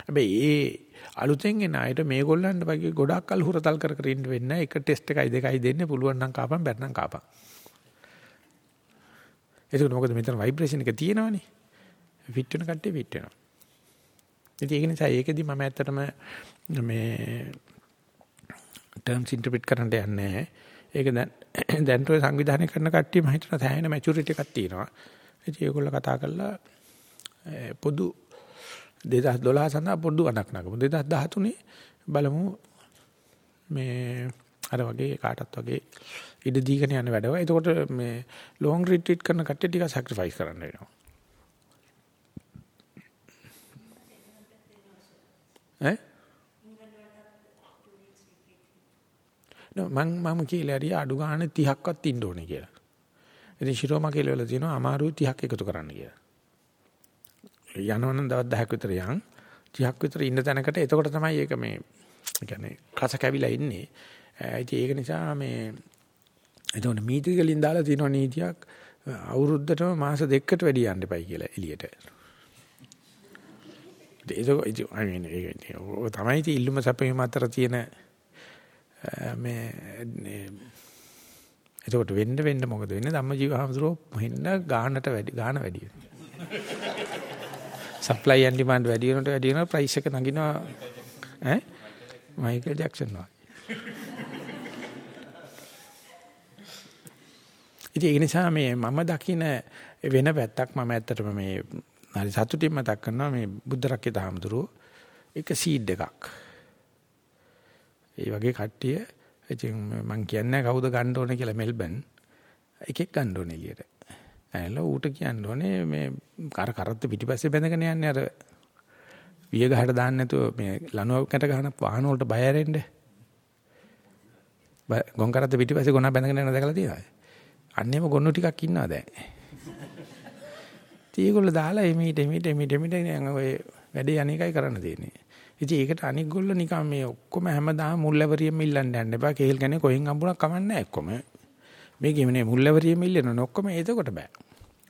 හැබැයි ඒ අලුතෙන් එන අයට මේගොල්ලන්ට වගේ ගොඩාක් කල් හුරතල් කර කර ඉන්න වෙන්නේ එක ටෙස්ට් එකයි දෙකයි දෙන්නේ පුළුවන් නම් කාපම් බැත්නම් කාපම්. එතකොට මොකද මෙතන ভাইබ්‍රේෂන් එක තියෙනවනේ. ෆිට වෙන කට්ටිය ෆිට වෙනවා. ඉතින් ඒක නිසා ඒකෙදි මම ඇත්තටම මේ ටර්ම්ස් ඉන්ටර්ප්‍රිට් කරන්න යන්නේ නැහැ. ඒක දැන් දැන් ඔය සංවිධානය කරන කට්ටිය මම හිතනවා සෑහෙන මැචුරිටි එකක් තියෙනවා. ඉතින් ඒගොල්ලෝ කතා කරලා පොදු 2012 සඳහා පොදු අඩක් නගමු. 2013 බලමු මේ අර වගේ කාටත් වගේ ඉඩ දීගෙන යන වැඩව. එතකොට මේ ලොං රිට්‍රීට් කරන කට්ටිය ටික සැක්‍රිෆයිස් කරන්න වෙනවා. ඈ නෝ මං මම කියලා හරි අඩු ගන්න 30ක්වත් ඉන්න ඕනේ කියලා. ඉතින් ශිරෝම කියලා වල තියෙනවා අමාරු 30ක් එකතු කරන්න කියලා. යනවනම් දවස් 10ක් විතර යන් 30ක් විතර ඉන්න තැනකට එතකොට තමයි ඒක මේ කියන්නේ කස කැවිලා ඉන්නේ. ඉතින් ඒක නිසා මේ එතකොට මීටර් වලින් දාලා තියෙන නීතියක් අවුරුද්දටම මාස දෙකකට වැඩි යන්න එපයි කියලා එළියට. ඒක I mean ඒක තමයි ඉතින් ඉල්ලුම සැපීම අතර තියෙන මේ එතකොට වෙන්න වෙන්න මොකද වෙන්නේ? ධම්මජීව හමුදුරෝ හින්න ගානට වැඩි ගාන වැඩි සප්ලයි ඇන්ඩ් ඩිමාන්ඩ් වැඩි වෙනකොට වැඩි වෙනවා ප්‍රයිස් එක නගිනවා. ඈ? මයිකල් ජැක්සන් වගේ. ඉතින් ඒ නිසා මේ මම දකින වෙන පැත්තක් මම ඇත්තටම මේ හරි සතුටින් මතක් කරනවා මේ බුද්ධ රක්කිත හාමුදුරුවෝ ඒක සීඩ් එකක්. ඒ වගේ කට්ටිය ඉතින් මම කියන්නේ කවුද ගන්න ඕනේ කියලා මෙල්බන් එකෙක් ගන්න ඕනේ එළියට. ඇයිලා ඌට කියන්න ඕනේ මේ කර කරත් පිටිපස්සේ බැඳගෙන යන්නේ අර විය ගහට දාන්න නැතුව මේ ලනුවකට ගහන වාහන වලට බය ඇරෙන්න. ගොන් කරත් පිටිපස්සේ ගොනා බැඳගෙන යන දැකලා තියෙනවද? අන්නේම ගොන්නු ටිකක් ඉන්නවා දැන්. ඉතින් ඒගොල්ලෝ දාලා එමෙහිට එමෙහිට එමෙහිට එමෙහිට ඔය වැඩේ අනේකයි කරන්න තියෙන්නේ. ඉතින් ඒකට අනික් ගොල්ලෝ නිකන් මේ ඔක්කොම හැමදාම මුල්ලවරියෙම ඉල්ලන්න යන්න එපා. කේල් ගන්නේ කොහෙන් හම්බුණා කමන්නේ ඔක්කොම. මේකේ මේ මුල්ලවරියෙම ඉල්ලන ඔක්කොම එතකොට බෑ.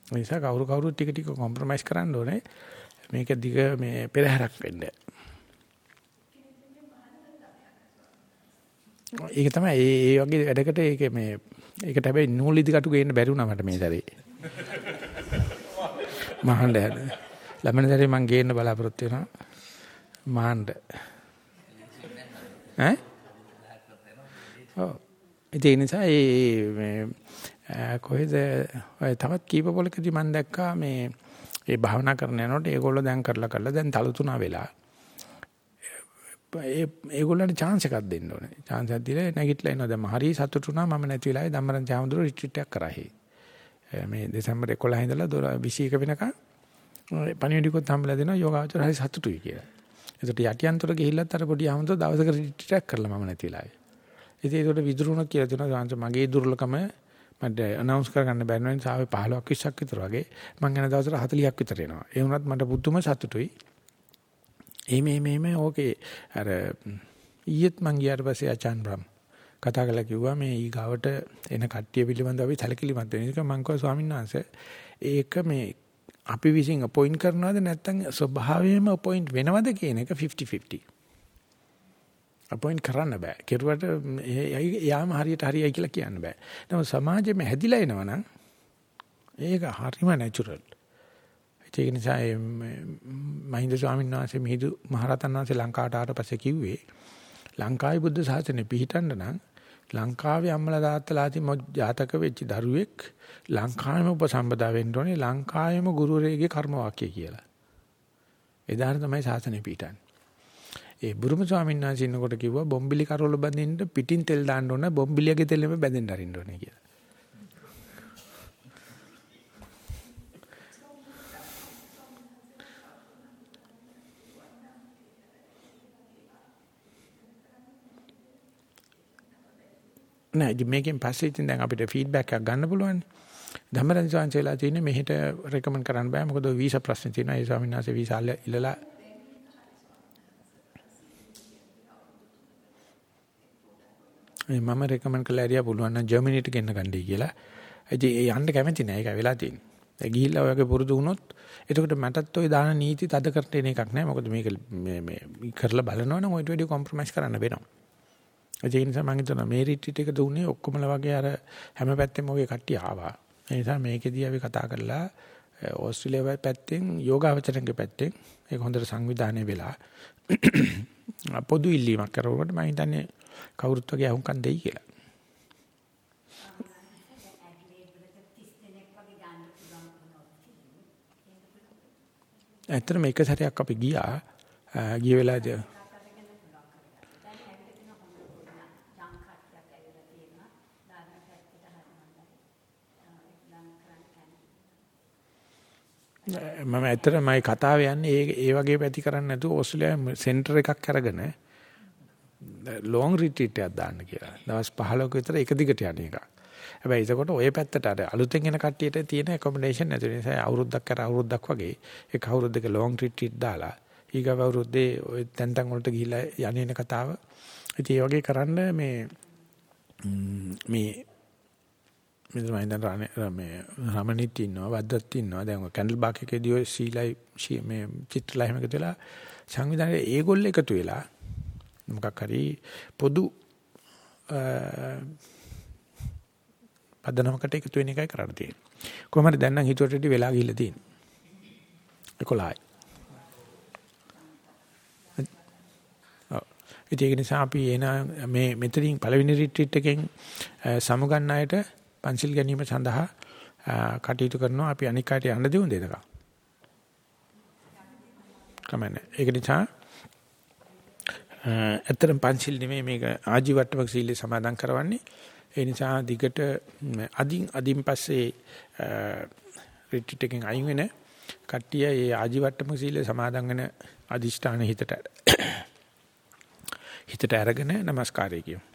ඒ නිසා කවුරු කවුරු ටික ටික කොම්ප්‍රොමයිස් කරන්න ඕනේ. මේක දිග මේ පෙරහැරක් වෙන්න. ඒක තමයි ඒ ඒ වගේ වැඩකට ඒක මේ ඒකට හැබැයි නූල් ඉදිකටු ගේන්න බැරි වුණා මට මේ සැරේ. මහන්න යන. ළමන දරේ මං ගේන්න බලාපොරොත්තු වෙනවා. මහන්න. ඈ? ඔව්. ඒ නිසා මේ කොහෙද ඔය තවත් කීප පොලකදී මම දැක්කා මේ ඒ භාවනා කරන යනකොට ඒගොල්ලෝ දැන් කරලා කරලා දැන් තල තුනා වෙලා ඒ ඒගොල්ලන්ට chance එකක් දෙන්න ඕනේ. chance එකක් දීලා නැගිටලා එනවා. දැන් හරි සතුටුනා මම නැති වෙලාවේ ධම්මරන් චාමුදුර රිට්‍රීට් එකක් කරා. මේ දෙසැම්බර් 11 ඉඳලා 21 වෙනකන් පණිවිඩිකොත් හම්බලා දෙනවා යෝගාචර හරි සතුටුයි කියලා. ඒකට යටියන්තර ගිහිල්ලත් අර පොඩි ආමතුරු දවසක රිට්‍රීට් කරලා මම නැති වෙලාවේ. ඉතින් ඒකට විදුරුණක් කියලා දෙනවා සාංශ මගේ දුර්ලකම මට අනවුන්ස් කරගන්න බැරි වෙන සාවේ 15ක් 20ක් විතර වගේ මම යන දවසට 40ක් විතර එනවා. ඒ වුණත් මට පුදුම සතුටුයි. එimhe මේ මේ ඕකේ අර ඊයේත් මං ගියාට පස්සේ ආචාන් බ්‍රම් කතා කරලා කිව්වා මේ ඊගාවට එන කට්ටිය පිළිබඳව අපි සැලකිලිමත් වෙන එක මං කිව්වා ස්වාමීන් වහන්සේ ඒක මේ අපි විසින් අපොයින්ට් කරනවද නැත්නම් ස්වභාවයෙන්ම අපොයින්ට් වෙනවද කියන එක 50 50. අපොයින්ට් කරන්න බෑ. කෙරුවට එයාම හරියට හරියයි කියලා කියන්න බෑ. නමුත් සමාජෙම හැදිලා එනවනම් ඒක හරිම නැචරල්. ඒක නිසා මහින්ද ස්වාමීන් වහන්සේ මිහිඳු මහරහතන් වහන්සේ ලංකාවට ආවට පස්සේ කිව්වේ ලංකාවේ බුද්ධ ශාසනය පිහිටන්න නම් ලංකාවේ අම්මලා තාත්තලා අතින් ජාතක වෙච්ච දරුවෙක් ලංකාවෙම උපසම්පදා වෙන්න ඕනේ ලංකාවෙම ගුරුවරයෙක්ගේ කර්ම වාක්‍ය කියලා. එදාට තමයි ශාසනය පිහිටන්නේ. ඒ බුරුම ස්වාමීන් වහන්සේ ඉන්නකොට කිව්වා බොම්බිලි කරවල බඳින්න පිටින් තෙල් දාන්න ඕන බොම්බිලියගේ තෙලෙම බැඳෙන්න අරින්න ඕනේ කියලා. නෑ මේකෙන් පස්සේ ඉතින් දැන් අපිට ෆීඩ්බැක් එකක් ගන්න පුළුවන්. ධම්මරන් සංසයලා තියෙන්නේ මෙහෙට රෙකමන්ඩ් කරන්න බෑ මොකද වීසා ප්‍රශ්න තියෙනවා. ඒ ස්වාමීන් වහන්සේ වීසා ඉල්ලලා මම රෙකමන්ඩ් කළා ඇරියා පුළුවන් නම් ජර්මනියට ගෙන්න ගන්නයි කියලා. ඉතින් ඒ යන්න කැමති නෑ ඒක වෙලා තියෙන්නේ. ඒ ගිහිල්ලා ඔයගේ පුරුදු වුණොත් එතකොට මටත් ওই දාන නීති තද කරට එන එකක් නෑ. මොකද මේක මේ මේ කරලා බලනවනම් ඔයිට වැඩි කොම්ප්‍රොමයිස් කරන්න වෙනවා. ඒ නිසා මම හිතනවා මේ රිට්‍රීට් එක දුන්නේ ඔක්කොමලා වගේ අර හැම පැත්තෙම ඔගේ කට්ටිය ආවා. ඒ නිසා මේකෙදී අපි කතා කරලා ඕස්ට්‍රේලියාවේ පැත්තෙන් යෝගාවචරංගේ පැත්තෙන් ඒක හොඳට සංවිධානය වෙලා පොදු ඉල්ලීමක් කරවුවට මම හිතන්නේ කවුරුත් වගේ අහුම්කම් දෙයි කියලා. ඇත්තටම එක සැරයක් අපි ගියා ගිය වෙලාවදී මම ඇත්තට මයි කතාව යන්නේ ඒ ඒ වගේ පැති කරන්නේ නැතුව ඕස්ට්‍රේලියාවේ සෙන්ටර් එකක් අරගෙන ලොං රිට්‍රීට් එකක් දාන්න කියලා. දවස් 15ක විතර එක දිගට යන එක. හැබැයි එතකොට ওই පැත්තට අර අලුතෙන් එන කට්ටියට තියෙන ඇකොමඩේෂන් නැති නිසා අවුරුද්දක් කර අවුරුද්දක් වගේ ඒක අවුරුද්දක ලොං රිට්‍රීට් දාලා ඊගව අවුරුද්දේ ওই තැන් තැන් වලට ගිහිල්ලා යන්නේන කතාව. ඉතින් ඒ වගේ කරන්න මේ මේ මෙතන මම දැන් මේ රමණිත් ඉන්නවා වද්දත් ඉන්නවා. දැන් ඔය කැන්ඩල් බාක් එකේදී ඔය සීලයි මේ චිත්‍රලා එහෙම එකතු වෙලා සංවිධානයේ ඒගොල්ලෝ එකතු වෙලා මොකක් හරි පොදු පදනමකට එකතු වෙන එකයි කරන්න තියෙන්නේ. කොහොමද දැන් නම් හිතුවට වඩා වෙලා ගිහිල්ලා තියෙන්නේ. 11යි ඒක නිසා අපි එන මේ මෙතනින් පළවෙනි රිට්‍රීට් එකෙන් සමුගන්න අයට පන්සිල් ගැනීම සඳහා කටයුතු කරනවා අපි අනික් කාට යන්න දෙමු දෙනක. කමන්නේ. ඒක නිසා ඇත්තටම පන්සිල් නෙමෙයි මේක ආජීවට්ටමක සීලේ සමාදන් කරවන්නේ. ඒ නිසා දිගට අදින් අදින් පස්සේ රිට්‍රීට් එකෙන් අයින් වෙන කට්ටිය ඒ ආජීවට්ටමක සීලේ සමාදන් වෙන අදිෂ්ඨාන හිතට හිතට අරගෙන নমස්කාරය කියමු.